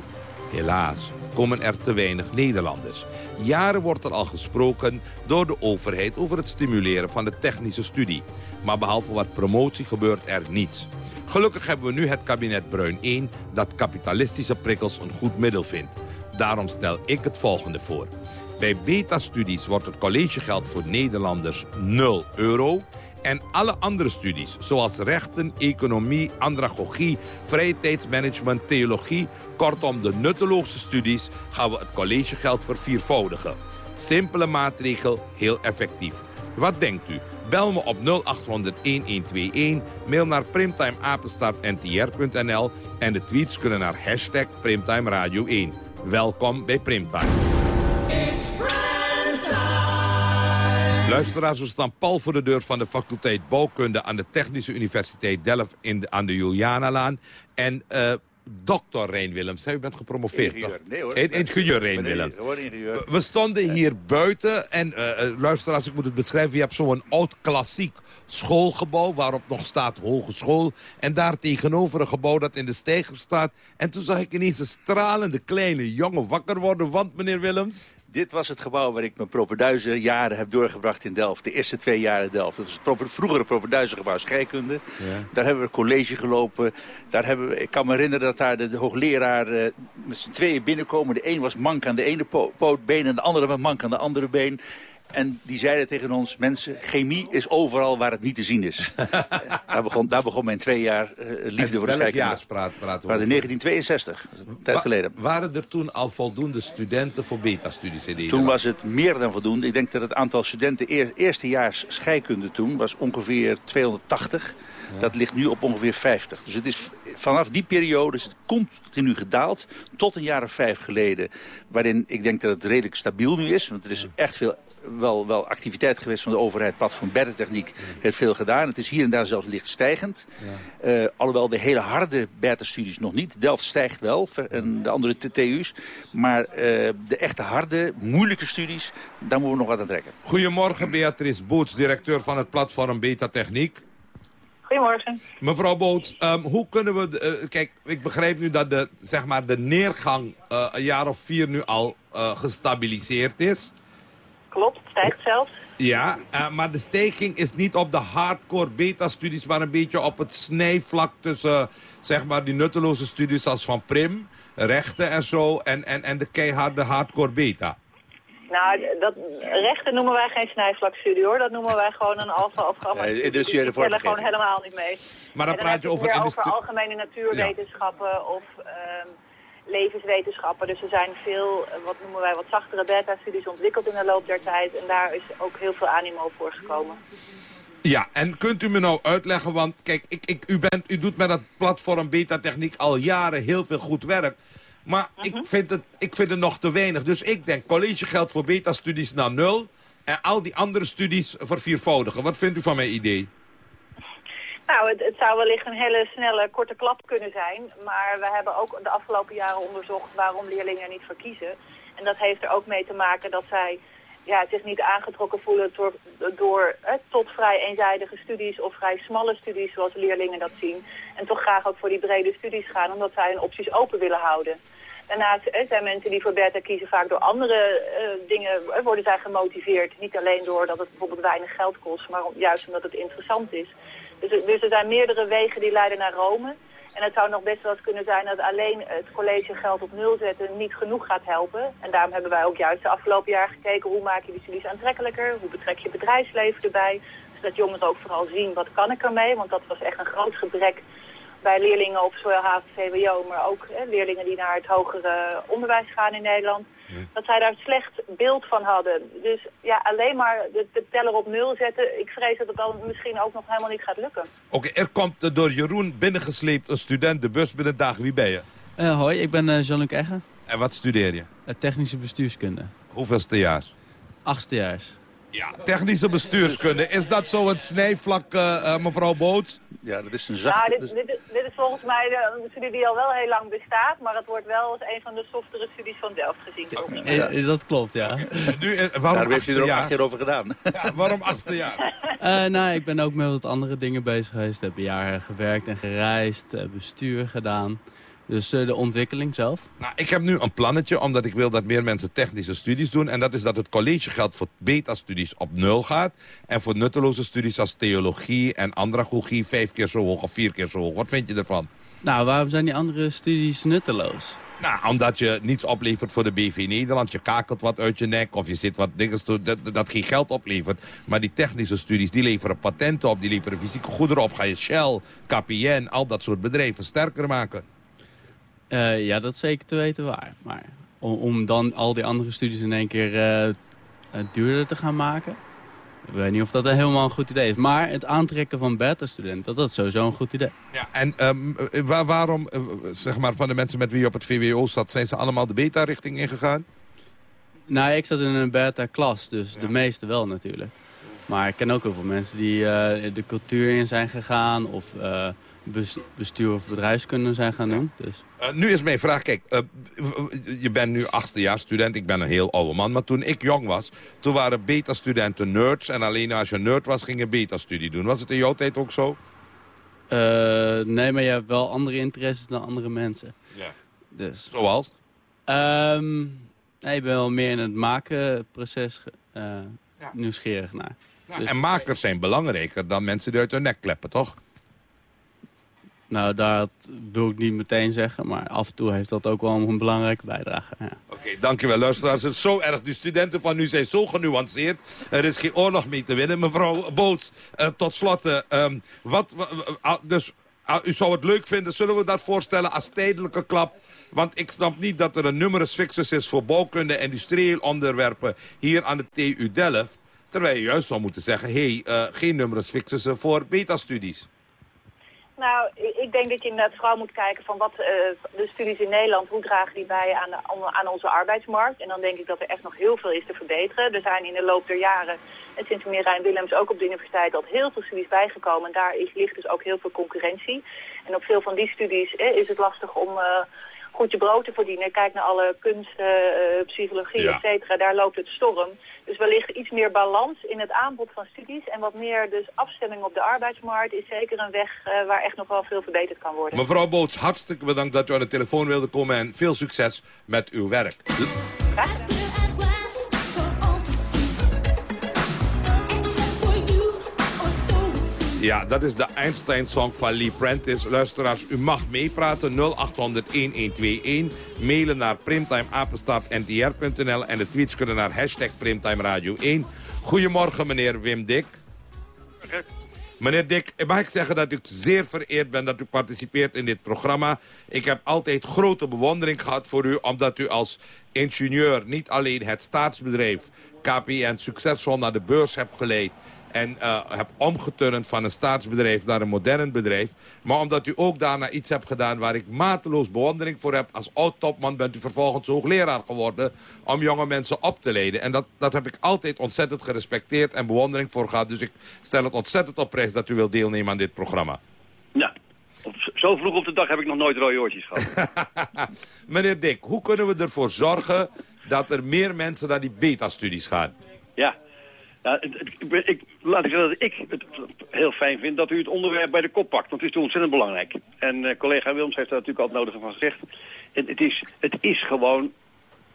Helaas komen er te weinig Nederlanders. Jaren wordt er al gesproken door de overheid over het stimuleren van de technische studie. Maar behalve wat promotie gebeurt er niets. Gelukkig hebben we nu het kabinet Bruin 1 dat kapitalistische prikkels een goed middel vindt. Daarom stel ik het volgende voor. Bij beta-studies wordt het collegegeld voor Nederlanders 0 euro... En alle andere studies, zoals rechten, economie, andragogie, vrije tijdsmanagement, theologie... kortom de nutteloze studies, gaan we het collegegeld verviervoudigen. Simpele maatregel, heel effectief. Wat denkt u? Bel me op 0800-1121, mail naar primtimeapenstaartntr.nl... en de tweets kunnen naar hashtag Primtime Radio 1. Welkom bij Primtime. Luisteraars, we staan pal voor de deur van de faculteit Bouwkunde... aan de Technische Universiteit Delft in de, aan de Julianalaan. En uh, dokter Rijn Willems, u bent gepromoveerd, Ingenieur. Nee, hoor. In- Ingenieur Rijn Nee, Willems. We- We stonden hier buiten en uh, luisteraars, ik moet het beschrijven... je hebt zo'n oud klassiek schoolgebouw waarop nog staat hogeschool... en daar tegenover een gebouw dat in de steiger staat. En toen zag ik ineens een stralende kleine jongen wakker worden, want meneer Willems... Dit was het gebouw waar ik mijn propenduizen jaren heb doorgebracht in Delft. De eerste twee jaar in Delft. Dat was het proper, vroegere propenduizengebouw scheikunde. Daar hebben we college gelopen. Daar hebben we, ik kan me herinneren dat daar de, de hoogleraar eh, met z'n tweeën binnenkomen. De een was mank aan de ene po pootbeen en de andere was mank aan de andere been. En die zeiden tegen ons, mensen, chemie is overal waar het niet te zien is. daar, begon, daar begon mijn twee jaar eh, liefde voor de scheikunde. praten we in over? 1962, dat is een tijd Wa- geleden. Waren er toen al voldoende studenten voor beta-studies in Toen was het meer dan voldoende. Ik denk dat het aantal studenten eer, eerstejaars scheikunde toen was ongeveer 280. Dat ligt nu op ongeveer 50. Dus het is vanaf die periode is het continu gedaald. Tot een jaar of vijf geleden. Waarin ik denk dat het redelijk stabiel nu is. Want er is echt veel wel, wel activiteit geweest van de overheid. Platform Beta-techniek heeft veel gedaan. Het is hier en daar zelfs licht stijgend. Eh, alhoewel de hele harde beta-studies nog niet. Delft stijgt wel en de andere TU's. Maar eh, de echte harde, moeilijke studies, daar moeten we nog wat aan trekken. Goedemorgen, Beatrice Boots, directeur van het platform Beta Techniek. Goedemorgen. Mevrouw Boots, ehm, hoe kunnen we... de- eh, kijk, ik begrijp nu dat de, zeg maar, de neergang eh, een jaar of vier nu al eh, gestabiliseerd is. Klopt, het stijgt zelfs. Ja, eh, maar de stijging is niet op de hardcore beta-studies... maar een beetje op het snijvlak tussen zeg maar, die nutteloze studies als van Prim... rechten en zo, en, en, en de keiharde hardcore beta. Nou, dat, rechten noemen wij geen snijvlakstudie hoor. Dat noemen wij gewoon een alfa of gamma. Ja, tellen gewoon helemaal niet mee. Maar dan praat je over over algemene natuurwetenschappen of ehm, levenswetenschappen. Dus er zijn veel, eh, wat noemen wij, wat zachtere beta-studies ontwikkeld in de loop der tijd. En daar is ook heel veel animo voor gekomen. Ja, en kunt u me nou uitleggen, want kijk, ik, ik, u, bent, u doet met dat platform Beta Techniek al jaren heel veel goed werk. Maar ik, vind het, ik vind het nog te weinig. Dus ik denk, collegegeld voor beta-studies naar nul... en al die andere studies verviervoudigen. Wat vindt u van mijn idee? Nou, het, zou wellicht een hele snelle, korte klap kunnen zijn. Maar we hebben ook de afgelopen jaren onderzocht waarom leerlingen er niet voor kiezen. En dat heeft er ook mee te maken dat zij ja, zich niet aangetrokken voelen door, door eh, tot vrij eenzijdige studies of vrij smalle studies zoals leerlingen dat zien. En toch graag ook voor die brede studies gaan omdat zij hun opties open willen houden. Daarnaast eh, zijn mensen die voor beta kiezen vaak door andere eh, dingen worden zij gemotiveerd. Niet alleen doordat het bijvoorbeeld weinig geld kost, maar juist omdat het interessant is. Dus, dus er zijn meerdere wegen die leiden naar Rome. En het zou nog best wel eens kunnen zijn dat alleen het collegegeld op nul zetten niet genoeg gaat helpen. En daarom hebben wij ook juist de afgelopen jaar gekeken hoe maak je die studies aantrekkelijker, hoe betrek je bedrijfsleven erbij. Zodat jongeren ook vooral zien wat kan ik ermee, want dat was echt een groot gebrek bij leerlingen op zowel HAVO, VWO, maar ook hè, leerlingen die naar het hogere onderwijs gaan in Nederland. Dat zij daar een slecht beeld van hadden. Dus ja, alleen maar de, de teller op nul zetten, ik vrees dat het dan misschien ook nog helemaal niet gaat lukken. Oké, er komt door Jeroen binnengesleept een student de bus binnen dag. Wie ben je? Eh, hoi, ik ben eh, Jean-Luc Egge. En wat studeer je? Eh, technische bestuurskunde. Hoeveelste jaar? Achtstejaars. Ja, technische bestuurskunde. Is dat zo het snijvlak, eh, mevrouw Boots? Ja, dat is een Nou, dit, dit, dit is volgens mij de, een studie die al wel heel lang bestaat, maar het wordt wel als een van de softere studies van Delft gezien. volgens mij. Eh, dat klopt, ja. Nu, eh, waarom Daarom heeft u er ook acht jaar over gedaan. Ja, waarom achtste jaar? Eh, nou, ik ben ook met wat andere dingen bezig geweest. Heb een jaar gewerkt en gereisd, eh, bestuur gedaan. Dus eh, de ontwikkeling zelf. Nou, ik heb nu een plannetje, omdat ik wil dat meer mensen technische studies doen. En dat is dat het collegegeld voor beta-studies op nul gaat. En voor nutteloze studies als theologie en andragogie vijf keer zo hoog of vier keer zo hoog. Wat vind je ervan? Nou, waarom zijn die andere studies nutteloos? Nou, omdat je niets oplevert voor de BV Nederland. Je kakelt wat uit je nek of je zit wat dingen toe, dat, dat geen geld oplevert. Maar die technische studies, die leveren patenten op, die leveren fysieke goederen op. Ga je Shell, KPN, al dat soort bedrijven sterker maken. Eh, ja, dat is zeker te weten waar. Maar om, om dan al die andere studies in één keer eh, eh, duurder te gaan maken... Ik weet niet of dat helemaal een goed idee is. Maar het aantrekken van beta-studenten, dat, dat is sowieso een goed idee. Ja, en ehm, eh, waar- waarom, zeg maar, van de mensen met wie je op het VWO zat... zijn ze allemaal de beta-richting ingegaan? Nou, ik zat in een beta-klas, dus de meeste wel natuurlijk. Maar ik ken ook heel veel mensen die de cultuur in zijn gegaan... of bestuur of bedrijfskunde zijn gaan doen. Dus. Eh, nu is mijn vraag, kijk, eh, je bent nu student, ik ben een heel oude man. Maar toen ik jong was, toen waren beta-studenten nerds. En alleen als je nerd was, ging je beta-studie doen. Was het in jouw tijd ook zo? Eh, nee, maar je hebt wel andere interesses dan andere mensen. Ja. Dus. Zoals? Ehm, Nee, ik ben wel meer in het makenproces eh nieuwsgierig naar. Ja, Dus- En makers zijn belangrijker dan mensen die uit hun nek kleppen, toch? Nou, dat wil ik niet meteen zeggen, maar af en toe heeft dat ook wel een belangrijke bijdrage. Ja. Oké, dankjewel luisteraars. Het is zo erg. De studenten van nu zijn zo genuanceerd. Er is geen oorlog mee te winnen. Mevrouw Boots, eh, tot slot. eh, ehm, wat, wa- wa- ah, dus, ah, u zou het leuk vinden. Zullen we dat voorstellen als tijdelijke klap? Want ik snap niet dat er een numerus fixus is voor bouwkunde en industrieel onderwerpen hier aan de TU Delft. Terwijl je juist zou moeten zeggen, hé, hey, eh, geen numerus fixus voor beta-studies. Nou, ik denk dat je inderdaad vooral moet kijken van wat eh, de studies in Nederland, hoe dragen die bij aan, aan onze arbeidsmarkt. En dan denk ik dat er echt nog heel veel is te verbeteren. Er zijn in de loop der jaren, en sinds meneer Rijn Willems ook op de universiteit, al heel veel studies bijgekomen. En daar is, ligt dus ook heel veel concurrentie. En op veel van die studies eh, is het lastig om eh, goed je brood te verdienen. Kijk naar alle kunsten, eh, psychologie, Ja. et cetera. Daar loopt het storm. Dus wellicht iets meer balans in het aanbod van studies. En wat meer dus afstemming op de arbeidsmarkt is zeker een weg eh, waar echt nog wel veel verbeterd kan worden. Mevrouw Boots, hartstikke bedankt dat u aan de telefoon wilde komen en veel succes met uw werk. Ja, dat is de Einstein-song van Lee Prentice. Luisteraars, u mag meepraten 0800-1121. Mailen naar primtimeapenstaartntr.nl en de tweets kunnen naar hashtag Primtime Radio 1. Goedemorgen, meneer Wim Dik. Meneer Dick, mag ik zeggen dat ik zeer vereerd ben dat u participeert in dit programma. Ik heb altijd grote bewondering gehad voor u... omdat u als ingenieur niet alleen het staatsbedrijf KPN succesvol naar de beurs hebt geleid... en eh, hebt omgeturnd van een staatsbedrijf naar een modern bedrijf... maar omdat u ook daarna iets hebt gedaan waar ik mateloos bewondering voor heb... als oud-topman bent u vervolgens hoogleraar geworden... om jonge mensen op te leiden. En dat, dat heb ik altijd ontzettend gerespecteerd en bewondering voor gehad. Dus ik stel het ontzettend op prijs dat u wilt deelnemen aan dit programma. Ja, zo vroeg op de dag heb ik nog nooit rode oortjes gehad. Meneer Dick, hoe kunnen we ervoor zorgen dat er meer mensen naar die beta-studies gaan? ja. Ja, ik, laat ik zeggen dat ik het heel fijn vind dat u het onderwerp bij de kop pakt. Want het is ontzettend belangrijk. En eh, collega Wilms heeft daar natuurlijk al het nodige van gezegd. Het, het, is, het is gewoon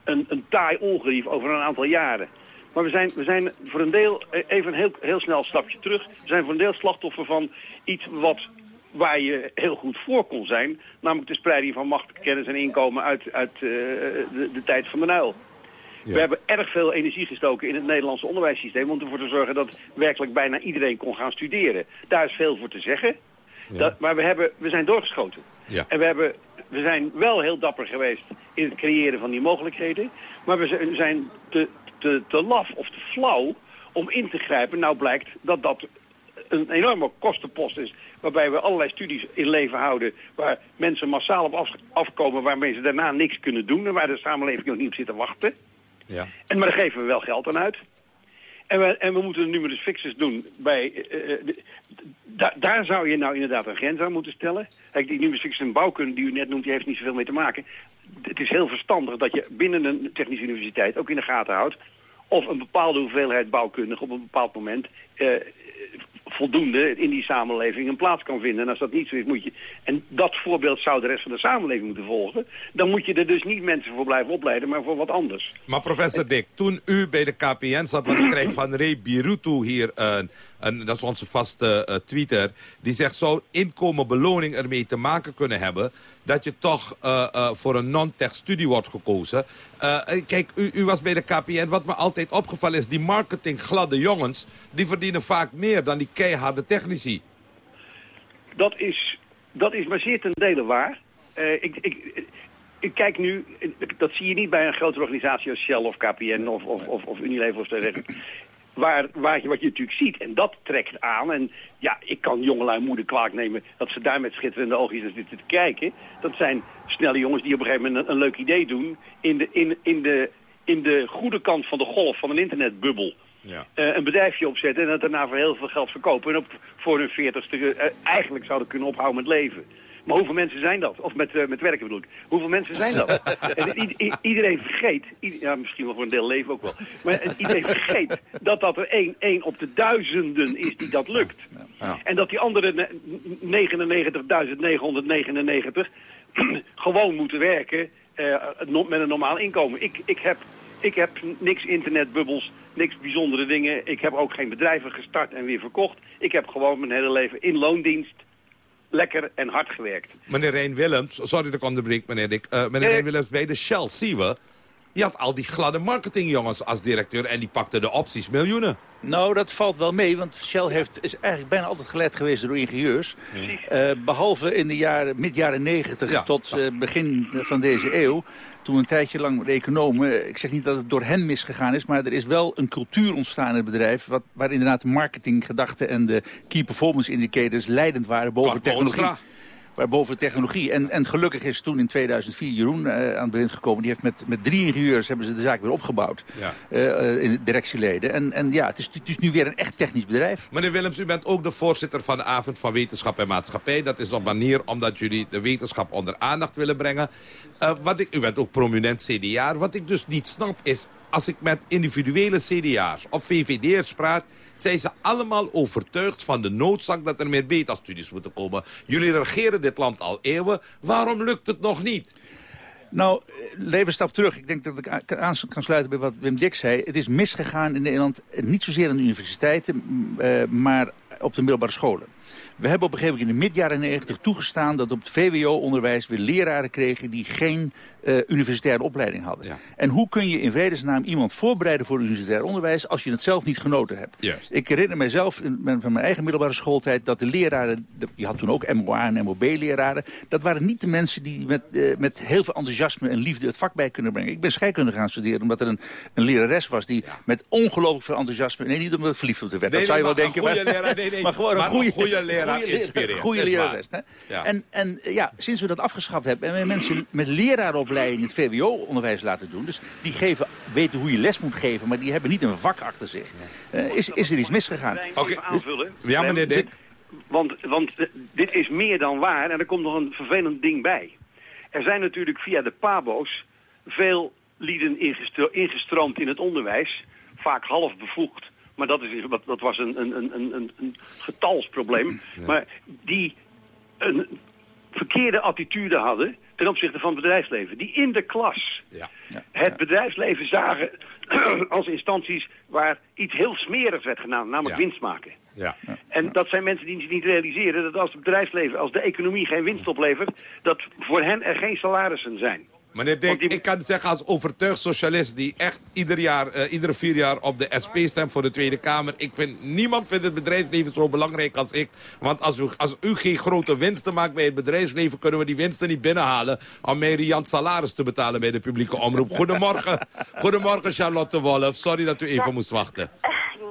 een, een taai ongerief over een aantal jaren. Maar we zijn, we zijn voor een deel, eh, even een heel, heel snel stapje terug. We zijn voor een deel slachtoffer van iets wat waar je heel goed voor kon zijn. Namelijk de spreiding van macht, kennis en inkomen uit, uit eh, de, de tijd van de We hebben erg veel energie gestoken in het Nederlandse onderwijssysteem... om ervoor te zorgen dat werkelijk bijna iedereen kon gaan studeren. Daar is veel voor te zeggen. Dat, maar we, hebben, we zijn doorgeschoten. Ja. En we, hebben, we zijn wel heel dapper geweest in het creëren van die mogelijkheden. Maar we zijn- te, te, te laf of te flauw om in te grijpen. Nou blijkt dat dat een enorme kostenpost is. Waarbij we allerlei studies in leven houden. Waar mensen massaal op af- afkomen. Waarmee ze daarna niks kunnen doen. En waar de samenleving nog niet op zit te wachten. Ja. En, maar daar geven we wel geld aan uit. En we, en we moeten nu met de fixes doen bij... eh, eh, daar zou je nou inderdaad een grens aan moeten stellen. Kijk, die nieuwe fixes en bouwkunde die u net noemt, die heeft niet zoveel mee te maken. Het is heel verstandig dat je binnen een technische universiteit ook in de gaten houdt... of een bepaalde hoeveelheid bouwkundig op een bepaald moment... eh, voldoende in die samenleving een plaats kan vinden. En als dat niet zo is, moet je... En dat voorbeeld zou de rest van de samenleving moeten volgen. Dan moet je er dus niet mensen voor blijven opleiden, maar voor wat anders. Maar professor Dick, toen u bij de KPN zat, want ik krijg van Ray Birutu hier, een, een, dat is onze vaste eh, tweeter, die zegt, zou inkomenbeloning ermee te maken kunnen hebben dat je toch eh, eh, voor een non-tech studie wordt gekozen? Kijk, u, u was bij de KPN, wat me altijd opgevallen is, die marketing gladde jongens, die verdienen vaak meer dan die keiharde technici. Dat is, dat is maar zeer ten dele waar. Ik, ik, ik kijk nu, dat zie je niet bij een grote organisatie als Shell of KPN of, of, of, Unilever of dergelijke. Waar, waar je, wat je natuurlijk ziet, en dat trekt aan. En ja, ik kan jongelui moeder kwalijk nemen dat ze daar met schitterende oogjes naar zitten te kijken. Dat zijn snelle jongens die op een gegeven moment een, een leuk idee doen in de, in, in, de, in de goede kant van de golf van een internetbubbel. Ja. eh, een bedrijfje opzetten en dat daarna voor heel veel geld verkopen. En op, voor hun veertigste eh, eigenlijk zouden kunnen ophouden met leven. Maar hoeveel mensen zijn dat? Of met, eh, met werken bedoel ik. Hoeveel mensen zijn dat? en iedereen vergeet, ja, misschien wel voor een deel leven ook wel. Maar eh, iedereen vergeet dat dat er één, één op de duizenden is die dat lukt. En dat die andere ne- 99.999 gewoon moeten werken eh, met een normaal inkomen. Ik, ik, heb, ik heb niks internetbubbels, niks bijzondere dingen. Ik heb ook geen bedrijven gestart en weer verkocht. Ik heb gewoon mijn hele leven in loondienst lekker en hard gewerkt. Meneer Rijn Willems, sorry dat ik onderbreek, meneer Dick. Eh, meneer Nee. Rijn Willems, bij de Shell zien we... Je had al die gladde marketingjongens als directeur en die pakten de opties miljoenen. Nou, dat valt wel mee, want Shell heeft, is eigenlijk bijna altijd geleid geweest door ingenieurs. Eh, behalve in de jaren, mid jaren 90 tot eh, begin van deze eeuw. Toen een tijdje lang de economen, ik zeg niet dat het door hen misgegaan is... maar er is wel een cultuur ontstaan in het bedrijf... Wat, waar inderdaad de marketinggedachten en de key performance indicators leidend waren boven Bart technologie. Boonstra. Maar boven technologie. En, en gelukkig is toen in 2004 Jeroen eh, aan het bewind gekomen. Die heeft met, met drie ingenieurs hebben ze de zaak weer opgebouwd. Ja. eh, in de directieleden. En, en ja, het is, het is nu weer een echt technisch bedrijf. Meneer Willems, u bent ook de voorzitter van de avond van wetenschap en maatschappij. Dat is op manier omdat jullie de wetenschap onder aandacht willen brengen. Eh, wat ik, u bent ook prominent CDA. Wat ik dus niet snap is, als ik met individuele CDA's of VVD'ers praat... zijn ze allemaal overtuigd van de noodzaak dat er meer beta-studies moeten komen. Jullie regeren dit land al eeuwen. Waarom lukt het nog niet? Nou, leven stap terug. Ik denk dat ik aan- kan sluiten bij wat Wim Dik zei. Het is misgegaan in Nederland, niet zozeer aan de universiteiten, eh, maar op de middelbare scholen. We hebben op een gegeven moment in de mid-jaren 90 toegestaan... dat op het VWO-onderwijs we leraren kregen die geen eh, universitaire opleiding hadden. En hoe kun je in vredesnaam iemand voorbereiden voor universitair onderwijs... als je het zelf niet genoten hebt? Juist. Ik herinner mijzelf in- van mijn eigen middelbare schooltijd... dat de leraren, de- je had toen ook MOA en MOB-leraren... dat waren niet de mensen die met, eh, met heel veel enthousiasme en liefde het vak bij kunnen brengen. Ik ben scheikunde gaan studeren omdat er een, een lerares was... die met ongelooflijk veel enthousiasme... nee, niet omdat ik verliefd op werd, Nee, dat zou je wel denken. leraar, nee, maar gewoon Maar een goede, goede leraar inspireert, Goede lerares. Ja. En, en ja, sinds we dat afgeschaft hebben... en we mensen met leraaropleiding het VWO-onderwijs laten doen... dus die geven, weten hoe je les moet geven... maar die hebben niet een vak achter zich. Eh, is, is er iets misgegaan? Aanvullen. Ja, meneer Dick. Want, want eh, dit is meer dan waar en er komt nog een vervelend ding bij. Er zijn natuurlijk via de PABO's veel lieden ingestro- ingestroomd in het onderwijs. Vaak half bevoegd. Maar dat, is, dat, dat was een, een, een, een, een getalsprobleem. Maar die een verkeerde attitude hadden ten opzichte van het bedrijfsleven. Die in de klas het bedrijfsleven zagen als instanties waar iets heel smerigs werd gedaan, namelijk Ja. winst maken. Ja. En dat zijn mensen die zich niet realiseren dat als het bedrijfsleven, als de economie geen winst oplevert, dat voor hen er geen salarissen zijn. Meneer Dick, ik kan zeggen als overtuigd socialist... die echt ieder jaar, eh, iedere vier jaar op de SP stemt voor de Tweede Kamer... ik vind, niemand vindt het bedrijfsleven zo belangrijk als ik. Want als u, als u geen grote winsten maakt bij het bedrijfsleven... kunnen we die winsten niet binnenhalen... om mij riant salaris te betalen bij de publieke omroep. Goedemorgen. Goedemorgen, Charlotte Wolf. Sorry dat u even moest wachten.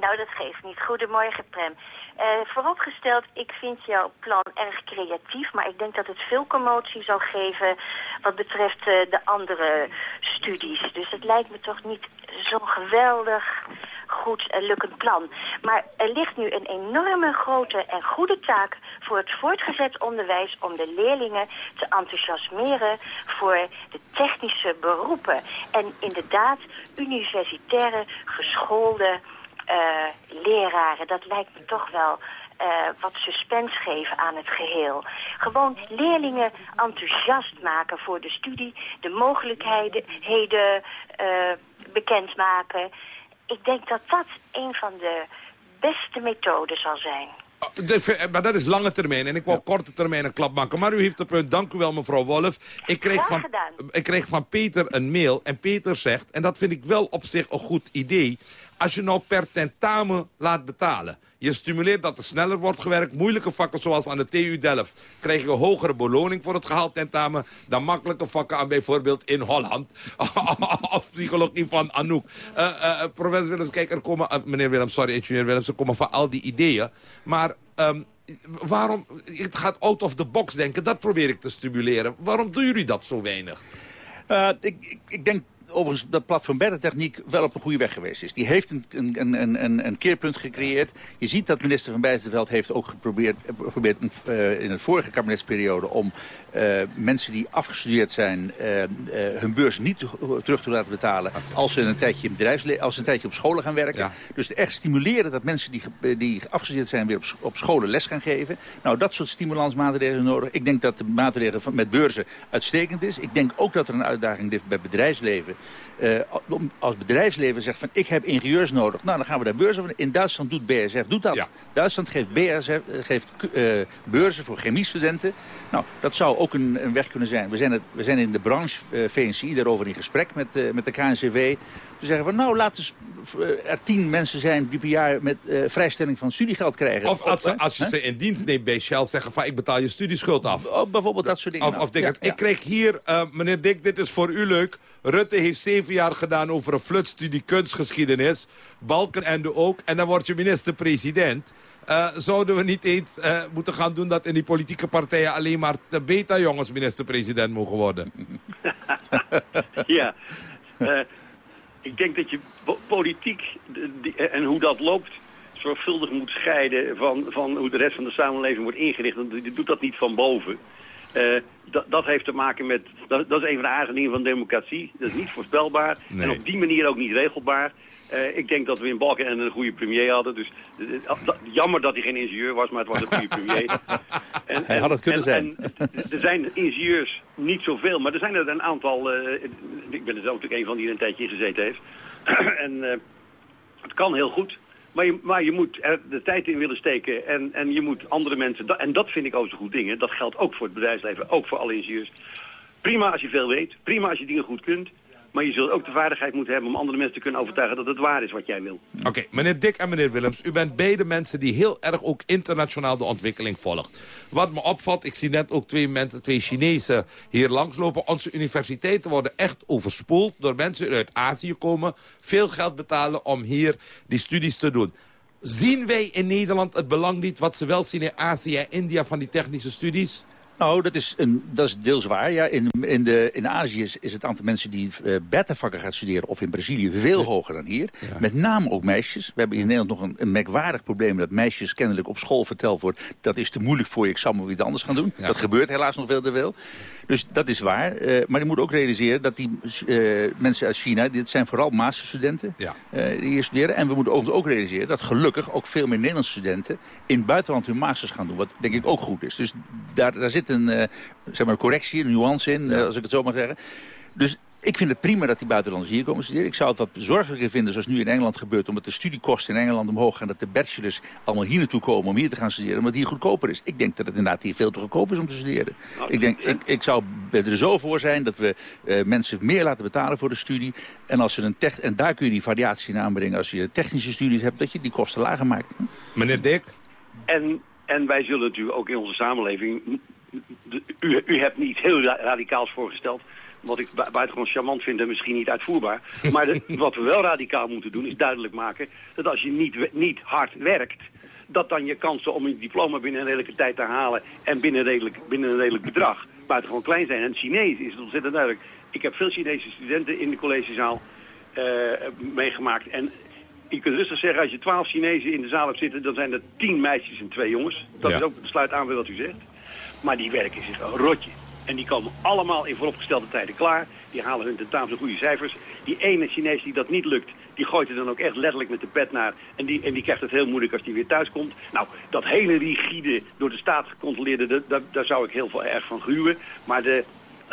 Nou, dat geeft niet. Goedemorgen, Prem. Eh, vooropgesteld, ik vind jouw plan erg creatief, maar ik denk dat het veel commotie zou geven wat betreft eh, de andere studies. Dus het lijkt me toch niet zo'n geweldig goed en lukkend plan. Maar er ligt nu een enorme grote en goede taak voor het voortgezet onderwijs om de leerlingen te enthousiasmeren voor de technische beroepen. En inderdaad, universitaire geschoolde eh, leraren, dat lijkt me toch wel eh, wat suspense geven aan het geheel. Gewoon leerlingen enthousiast maken voor de studie, de mogelijkheden heden, eh, bekendmaken. Ik denk dat dat een van de beste methoden zal zijn. De- maar dat is lange termijn. En ik wil korte termijn een klap maken. Maar u heeft het punt. Dank u wel, mevrouw Wolf. Ik kreeg, van, ik kreeg van Peter een mail. En Peter zegt, en dat vind ik wel op zich een goed idee... als je nou per tentamen laat betalen... Je stimuleert dat er sneller wordt gewerkt. Moeilijke vakken zoals aan de TU Delft krijg je een hogere beloning voor het gehaald tentamen... dan makkelijke vakken aan bijvoorbeeld in Holland. of psychologie van Anouk. Eh, professor Willems, kijk, er komen... meneer Willems, sorry, ingenieur Willems, er komen van al die ideeën. Maar ehm, waarom... Het gaat out of the box denken, dat probeer ik te stimuleren. Waarom doen jullie dat zo weinig? Ik, ik, ik denk overigens dat platform Techniek wel op een goede weg geweest is. Die heeft een, een, een, een, een keerpunt gecreëerd. Je ziet dat minister Van Bijsterveld heeft ook geprobeerd, geprobeerd uh, in de vorige kabinetsperiode... om uh, mensen die afgestudeerd zijn uh, hun beurs niet terug te laten betalen... als ze een tijdje, in bedrijfsle als ze een tijdje op scholen gaan werken. Ja. Dus echt stimuleren dat mensen die, die afgestudeerd zijn... weer op, op scholen les gaan geven. Nou, dat soort stimulansmaatregelen nodig. Ik denk dat de maatregelen van, met beurzen uitstekend is. Ik denk ook dat er een uitdaging is bij bedrijfsleven. Uh, als bedrijfsleven zegt van ik heb ingenieurs nodig, nou dan gaan we daar beurzen van. In Duitsland doet BSF doet dat. Ja. Duitsland geeft, BSF, geeft uh, beurzen voor chemiestudenten. Nou, dat zou ook een, een weg kunnen zijn. We zijn, het, we zijn in de branche uh, VNCI daarover in gesprek met, met de KNCV. We zeggen van nou laten er tien mensen zijn die per jaar met vrijstelling van studiegeld krijgen. Of als, ze, als je ze in dienst neemt bij Shell zeggen van ik betaal je studieschuld af. Of bijvoorbeeld dat soort dingen. Of, of ja, ik kreeg hier, meneer Dick, dit is voor u leuk. Rutte heeft zeven jaar gedaan over een flutstudie kunstgeschiedenis. Balkenende ook. En dan word je minister-president. Uh, zouden we niet eens uh, moeten gaan doen dat in die politieke partijen alleen maar de beta-jongens minister-president mogen worden? ja, uh, ik denk dat je politiek en hoe dat loopt zorgvuldig moet scheiden van, van hoe de rest van de samenleving wordt ingericht. Want je doet dat niet van boven. Uh, dat, heeft te maken met... Dat, dat is een van de aardige dingen van democratie. Dat is niet voorspelbaar. Nee. En op die manier ook niet regelbaar. Uh, ik denk dat we in Balken een goede premier hadden. Dus uh, jammer dat hij geen ingenieur was, maar het was een goede premier. en, hij had het kunnen en, zijn. En, er zijn ingenieurs niet zoveel, maar er zijn er een aantal... ik ben er zelf natuurlijk een van die er een tijdje in gezeten heeft. en het kan heel goed. Maar je, maar je moet er de tijd in willen steken en, en je moet andere mensen... En dat vind ik ook zo'n goed ding. Dat geldt ook voor het bedrijfsleven, ook voor alle ingenieurs. Prima als je veel weet, prima als je dingen goed kunt. Maar je zult ook de vaardigheid moeten hebben om andere mensen te kunnen overtuigen dat het waar is wat jij wil. Oké, meneer Dick en meneer Willems, u bent beide mensen die heel erg ook internationaal de ontwikkeling volgt. Wat me opvalt, ik zie net ook twee mensen, twee Chinezen hier langslopen. Onze universiteiten worden echt overspoeld door mensen die uit Azië komen. Veel geld betalen om hier die studies te doen. Zien wij in Nederland het belang niet wat ze wel zien in Azië en India van die technische studies? Nou, dat is, een, dat is deels waar. Ja. In, in, de, in Azië is, is het aantal mensen die uh, beta-vakken gaat studeren... of in Brazilië veel hoger dan hier. Ja. Met name ook meisjes. We hebben in Nederland nog een, een merkwaardig probleem... dat meisjes kennelijk op school verteld wordt... dat is te moeilijk voor je, ik zou maar iets anders gaan doen. Ja. Dat gebeurt helaas nog veel te veel. Dus dat is waar. Uh, maar je moet ook realiseren dat die uh, mensen uit China... dit zijn vooral masterstudenten ja. uh, die hier studeren. En we moeten ons ook realiseren dat gelukkig ook veel meer Nederlandse studenten... in het buitenland hun masters gaan doen. Wat denk ik ook goed is. Dus daar, daar zit een zeg maar correctie, een nuance in, ja. als ik het zo mag zeggen. Dus ik vind het prima dat die buitenlanders hier komen studeren. Ik zou het wat zorgelijker vinden zoals nu in Engeland gebeurt... omdat de studiekosten in Engeland omhoog gaan... dat de bachelors allemaal hier naartoe komen om hier te gaan studeren... omdat hier goedkoper is. Ik denk dat het inderdaad hier veel te goedkoop is om te studeren. Nou, ik, denk, ik, ik zou er zo voor zijn dat we uh, mensen meer laten betalen voor de studie. En, als ze een tech, en daar kun je die variatie in aanbrengen. Als je technische studies hebt, dat je die kosten lager maakt. Meneer Dick? En, en wij zullen natuurlijk ook in onze samenleving... U, u hebt niet heel radicaals voorgesteld wat ik buitengewoon charmant vind en misschien niet uitvoerbaar. Maar de, wat we wel radicaal moeten doen is duidelijk maken dat als je niet, niet hard werkt, dat dan je kansen om een diploma binnen een redelijke tijd te halen en binnen een redelijk, binnen een redelijk bedrag buitengewoon klein zijn. En Chinees is het ontzettend duidelijk. Ik heb veel Chinese studenten in de collegezaal uh, meegemaakt. En je kunt rustig zeggen, als je twaalf Chinezen in de zaal hebt zitten, dan zijn er tien meisjes en twee jongens. Dat ja. is ook, sluit aan bij wat u zegt. Maar die werken zich een rotje. En die komen allemaal in vooropgestelde tijden klaar. Die halen hun tentamens goede cijfers. Die ene Chinees die dat niet lukt, die gooit er dan ook echt letterlijk met de pet naar. En die, en die krijgt het heel moeilijk als die weer thuis komt. Nou, dat hele rigide, door de staat gecontroleerde, daar zou ik heel veel erg van gruwen. Maar de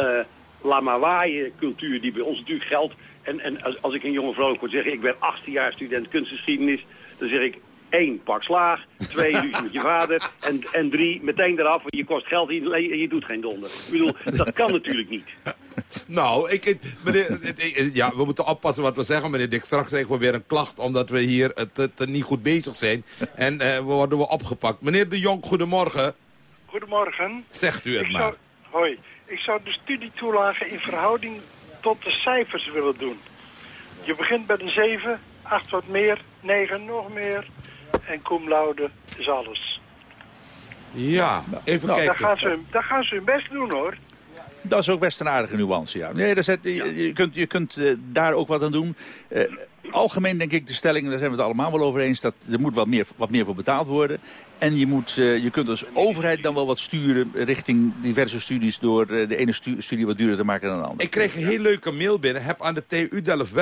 uh, Lamawaaien cultuur die bij ons natuurlijk geldt. En, en als, als ik een jonge vrolijk word zeggen, ik ben 18 jaar student kunstgeschiedenis. Dan zeg ik, één, pak slaag. Twee, ruzie met je vader. En, en drie, meteen eraf, want je kost geld en je, je doet geen donder. Ik bedoel, dat kan natuurlijk niet. Nou, ik, meneer, ja, we moeten oppassen wat we zeggen, meneer Dick. Straks krijgen we weer een klacht omdat we hier het, het, het niet goed bezig zijn. En we worden we opgepakt. Meneer de Jong, goedemorgen. Goedemorgen. Zegt u het ik maar. Zou, hoi. Ik zou de studietoelagen in verhouding tot de cijfers willen doen. Je begint met een 7, 8 wat meer, 9 nog meer en cum laude is alles. Ja, even nou, kijken. Daar gaan, ze, daar gaan ze hun best doen hoor. Dat is ook best een aardige nuance, ja. Nee, dat is het, je, je kunt, je kunt eh, daar ook wat aan doen. Eh, algemeen denk ik de stelling, daar zijn we het allemaal wel over eens... dat er moet wat meer, wat meer voor betaald worden. En je, moet, eh, je kunt als overheid dan wel wat sturen richting diverse studies... door eh, de ene stu- studie wat duurder te maken dan de andere. Ik kreeg een heel leuke mail binnen. Heb aan de TU Delft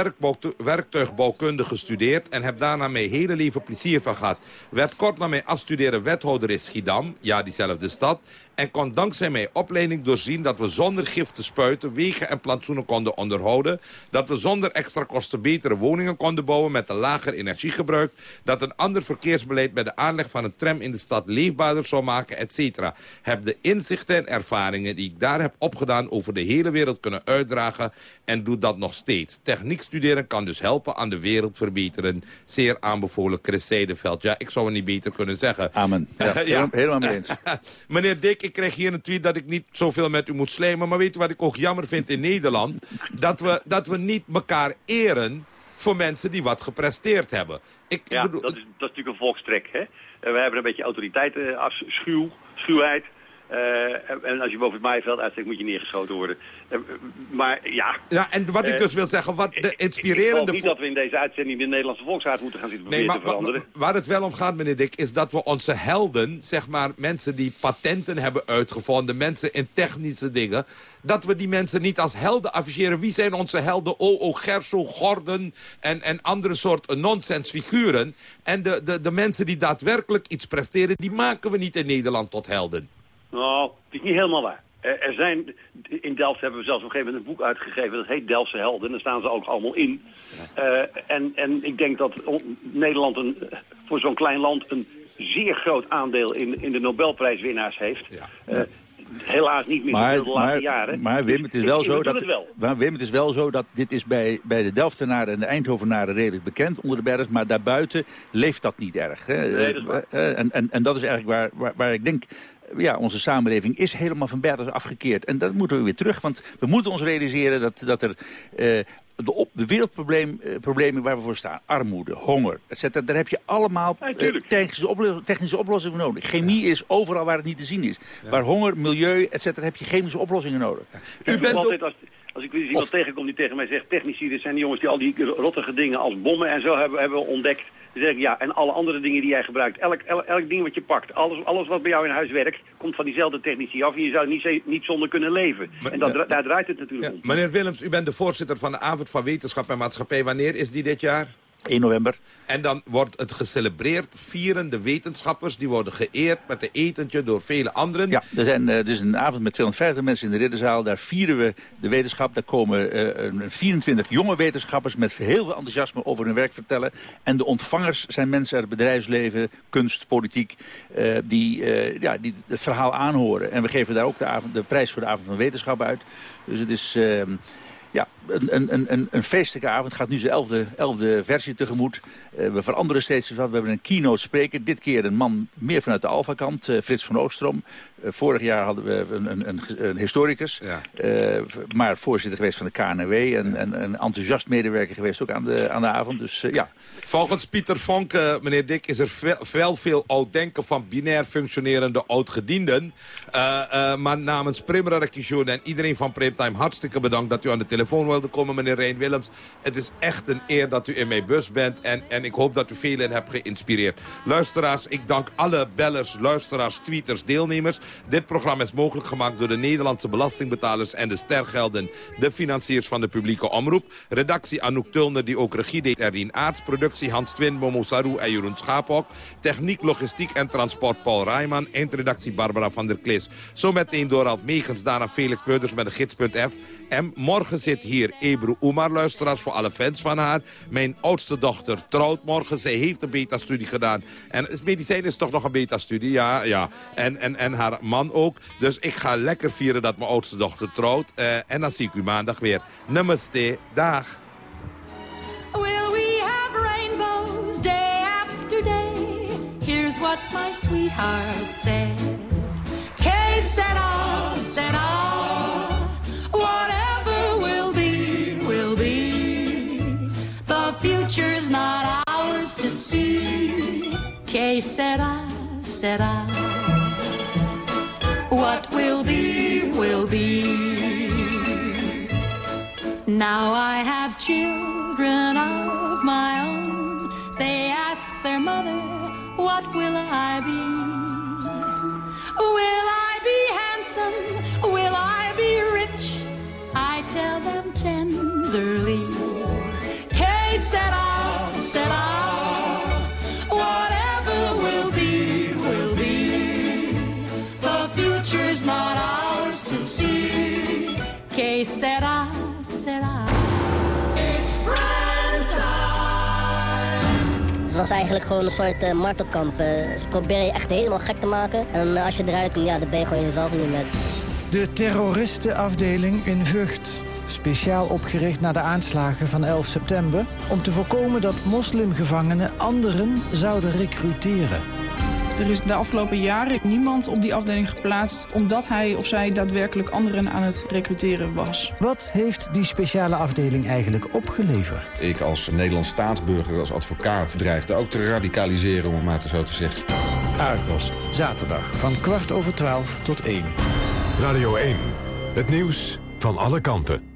werktuigbouwkunde gestudeerd... en heb daarna mijn hele leven plezier van gehad. Werd kort na mijn afstuderen wethouder in Schiedam, ja, diezelfde stad... en kon dankzij mijn opleiding doorzien dat we zonder gif te spuiten... wegen en plantsoenen konden onderhouden... dat we zonder extra kosten betere woningen konden bouwen... met een lager energiegebruik... dat een ander verkeersbeleid met de aanleg van een tram in de stad leefbaarder zou maken, et cetera. Heb de inzichten en ervaringen die ik daar heb opgedaan... over de hele wereld kunnen uitdragen en doe dat nog steeds. Techniek studeren kan dus helpen aan de wereld verbeteren. Zeer aanbevolen Chris Seideveld. Ja, ik zou het niet beter kunnen zeggen. Amen. Ja, helemaal- helemaal mee eens. Meneer Dick, ik kreeg hier een tweet dat ik niet zoveel met u moet slijmen. Maar weet u wat ik ook jammer vind in Nederland? Dat we, dat we niet elkaar eren voor mensen die wat gepresteerd hebben. Ik, Ja, bedoel, dat, is, dat is natuurlijk een volkstrek. Hè? Eh, we hebben een beetje autoriteit, eh, als schuw, schuwheid. Eh, en- als je boven het maaiveld uitsteekt, moet je neergeschoten worden. Eh, maar ja... Ja, en wat ik eh, dus wil zeggen, wat de Ik inspirerende... niet vo- dat we in deze uitzending de Nederlandse Volksraad moeten gaan zitten Nee, maar te veranderen. waar het wel om gaat, meneer Dick, is dat we onze helden, zeg maar mensen die patenten hebben uitgevonden, mensen in technische dingen, dat we die mensen niet als helden afficheren. Wie zijn onze helden? Oh, oh Gerso, Gordon en, en andere soort nonsens figuren. En de, de, de mensen die daadwerkelijk iets presteren, die maken we niet in Nederland tot helden. Nou, het is niet helemaal waar. Er, zijn, in Delft hebben we zelfs op een gegeven moment een boek uitgegeven. Dat heet Delftse Helden. En daar staan ze ook allemaal in. Eh, en, en ik denk dat Nederland een, voor zo'n klein land een zeer groot aandeel in, in de Nobelprijswinnaars heeft. Eh, helaas niet meer Maar, zoveel de laatste jaren. maar Wim, het is wel Ik- ik zo dat, wel. maar Wim, het is wel zo dat dit is bij, bij de Delftenaren en de Eindhovenaren redelijk bekend onder de bergers, maar daarbuiten leeft dat niet erg. Hè? Nee, dat is waar. Eh, en, en, en dat is eigenlijk waar, waar, waar ik denk, ja, onze samenleving is helemaal van bergers afgekeerd. En dat moeten we weer terug, want we moeten ons realiseren dat, dat er... eh, de, op, de wereldproblemen eh, problemen waar we voor staan, armoede, honger, etc. Daar heb je allemaal eh, technische, oplo- technische oplossingen voor nodig. Chemie is overal waar het niet te zien is. Waar honger, milieu, etc. heb je chemische oplossingen nodig. U bent altijd als, ik weer eens iemand tegenkom die tegen mij zegt... technici, dit zijn die jongens die al die rottige dingen als bommen en zo hebben, hebben ontdekt. Dan zeg ik ja, en alle andere dingen die jij gebruikt. Elk, elk, elk ding wat je pakt, alles, alles wat bij jou in huis werkt... komt van diezelfde technici af en je zou niet, niet zonder kunnen leven. en dat, daar draait het natuurlijk om. Meneer Willems, u bent de voorzitter van de Avond van Wetenschap en Maatschappij. Wanneer is die dit jaar? 1 november. En dan wordt het gecelebreerd, vieren de wetenschappers. Die worden geëerd met een etentje door vele anderen. Ja, er zijn, eh, het is een avond met 250 mensen in de ridderzaal. Daar vieren we de wetenschap. Daar komen eh, een 24 jonge wetenschappers met heel veel enthousiasme over hun werk vertellen. En de ontvangers zijn mensen uit het bedrijfsleven, kunst, politiek, eh, die, eh, ja, die het verhaal aanhoren. En we geven daar ook de, avond, de prijs voor de avond van wetenschap uit. Dus het is... ja, een, een, een- een, feestelijke avond. Gaat nu zijn elfde, elfde versie tegemoet. Eh, we veranderen steeds wat. We hebben een keynote spreker. Dit keer een man meer vanuit de Alpha-kant, eh, Frits van Oostrom. Eh, vorig jaar hadden we een, een, een, een historicus. Eh, maar voorzitter geweest van de KNW. En, en een enthousiast medewerker geweest ook aan de, aan de avond. Dus eh, ja, Volgens Pieter Vonk, meneer Dick, is er veel, wel veel oud denken van binair functionerende oud-gedienden. Maar namens Primera Rekishon en iedereen van Primetime hartstikke bedankt dat u aan de telefoon wilde komen, meneer Rijn Willems. Het is echt een eer dat u in mijn bus bent en, en ik hoop dat u velen hebt geïnspireerd. Luisteraars, ik dank alle bellers, luisteraars, tweeters, deelnemers. Dit programma is mogelijk gemaakt door de Nederlandse belastingbetalers en de stergelden, de financiers van de publieke omroep. Redactie Anouk Tulner, die ook regie deed, Erin Aarts. Productie Hans Twin, Momo Saru en Jeroen Schaaphok. Techniek, logistiek en transport Paul Rijman. Eindredactie Barbara van der Klis. Zometeen Dorald Megens, daarna Felix Peuters met de gids.f. En morgen zit hier Ebru Oemar, luisteraars voor alle fans van haar. Mijn oudste dochter trouwt morgen. Zij heeft een beta-studie gedaan. En medicijn is toch nog een beta-studie, ja. ja. En, en, en haar man ook. Dus ik ga lekker vieren dat mijn oudste dochter trouwt. Eh, en dan zie ik u maandag weer. Namaste, dag. Will we have rainbows day after day? Here's what my sweetheart said. Que sera, sera. not ours to see. Que sera, sera. What will be, will be. Now I have children of my own. They ask their mother, What will I be? Will I be handsome? Will I be rich? I tell them tenderly. Was eigenlijk gewoon een soort eh, martelkamp. Eh, ze proberen je echt helemaal gek te maken. En eh, als je eruit komt, ja, dan ben je gewoon jezelf niet meer. De terroristenafdeling in Vught. Speciaal opgericht na de aanslagen van 11 september... om te voorkomen dat moslimgevangenen anderen zouden recruteren. Er is de afgelopen jaren niemand op die afdeling geplaatst... omdat hij of zij daadwerkelijk anderen aan het recruteren was. Wat heeft die speciale afdeling eigenlijk opgeleverd? Ik als Nederlands staatsburger, als advocaat, dreigde ook te radicaliseren, om het maar zo te zeggen. Argos, zaterdag van kwart over twaalf tot één. Radio 1, het nieuws van alle kanten.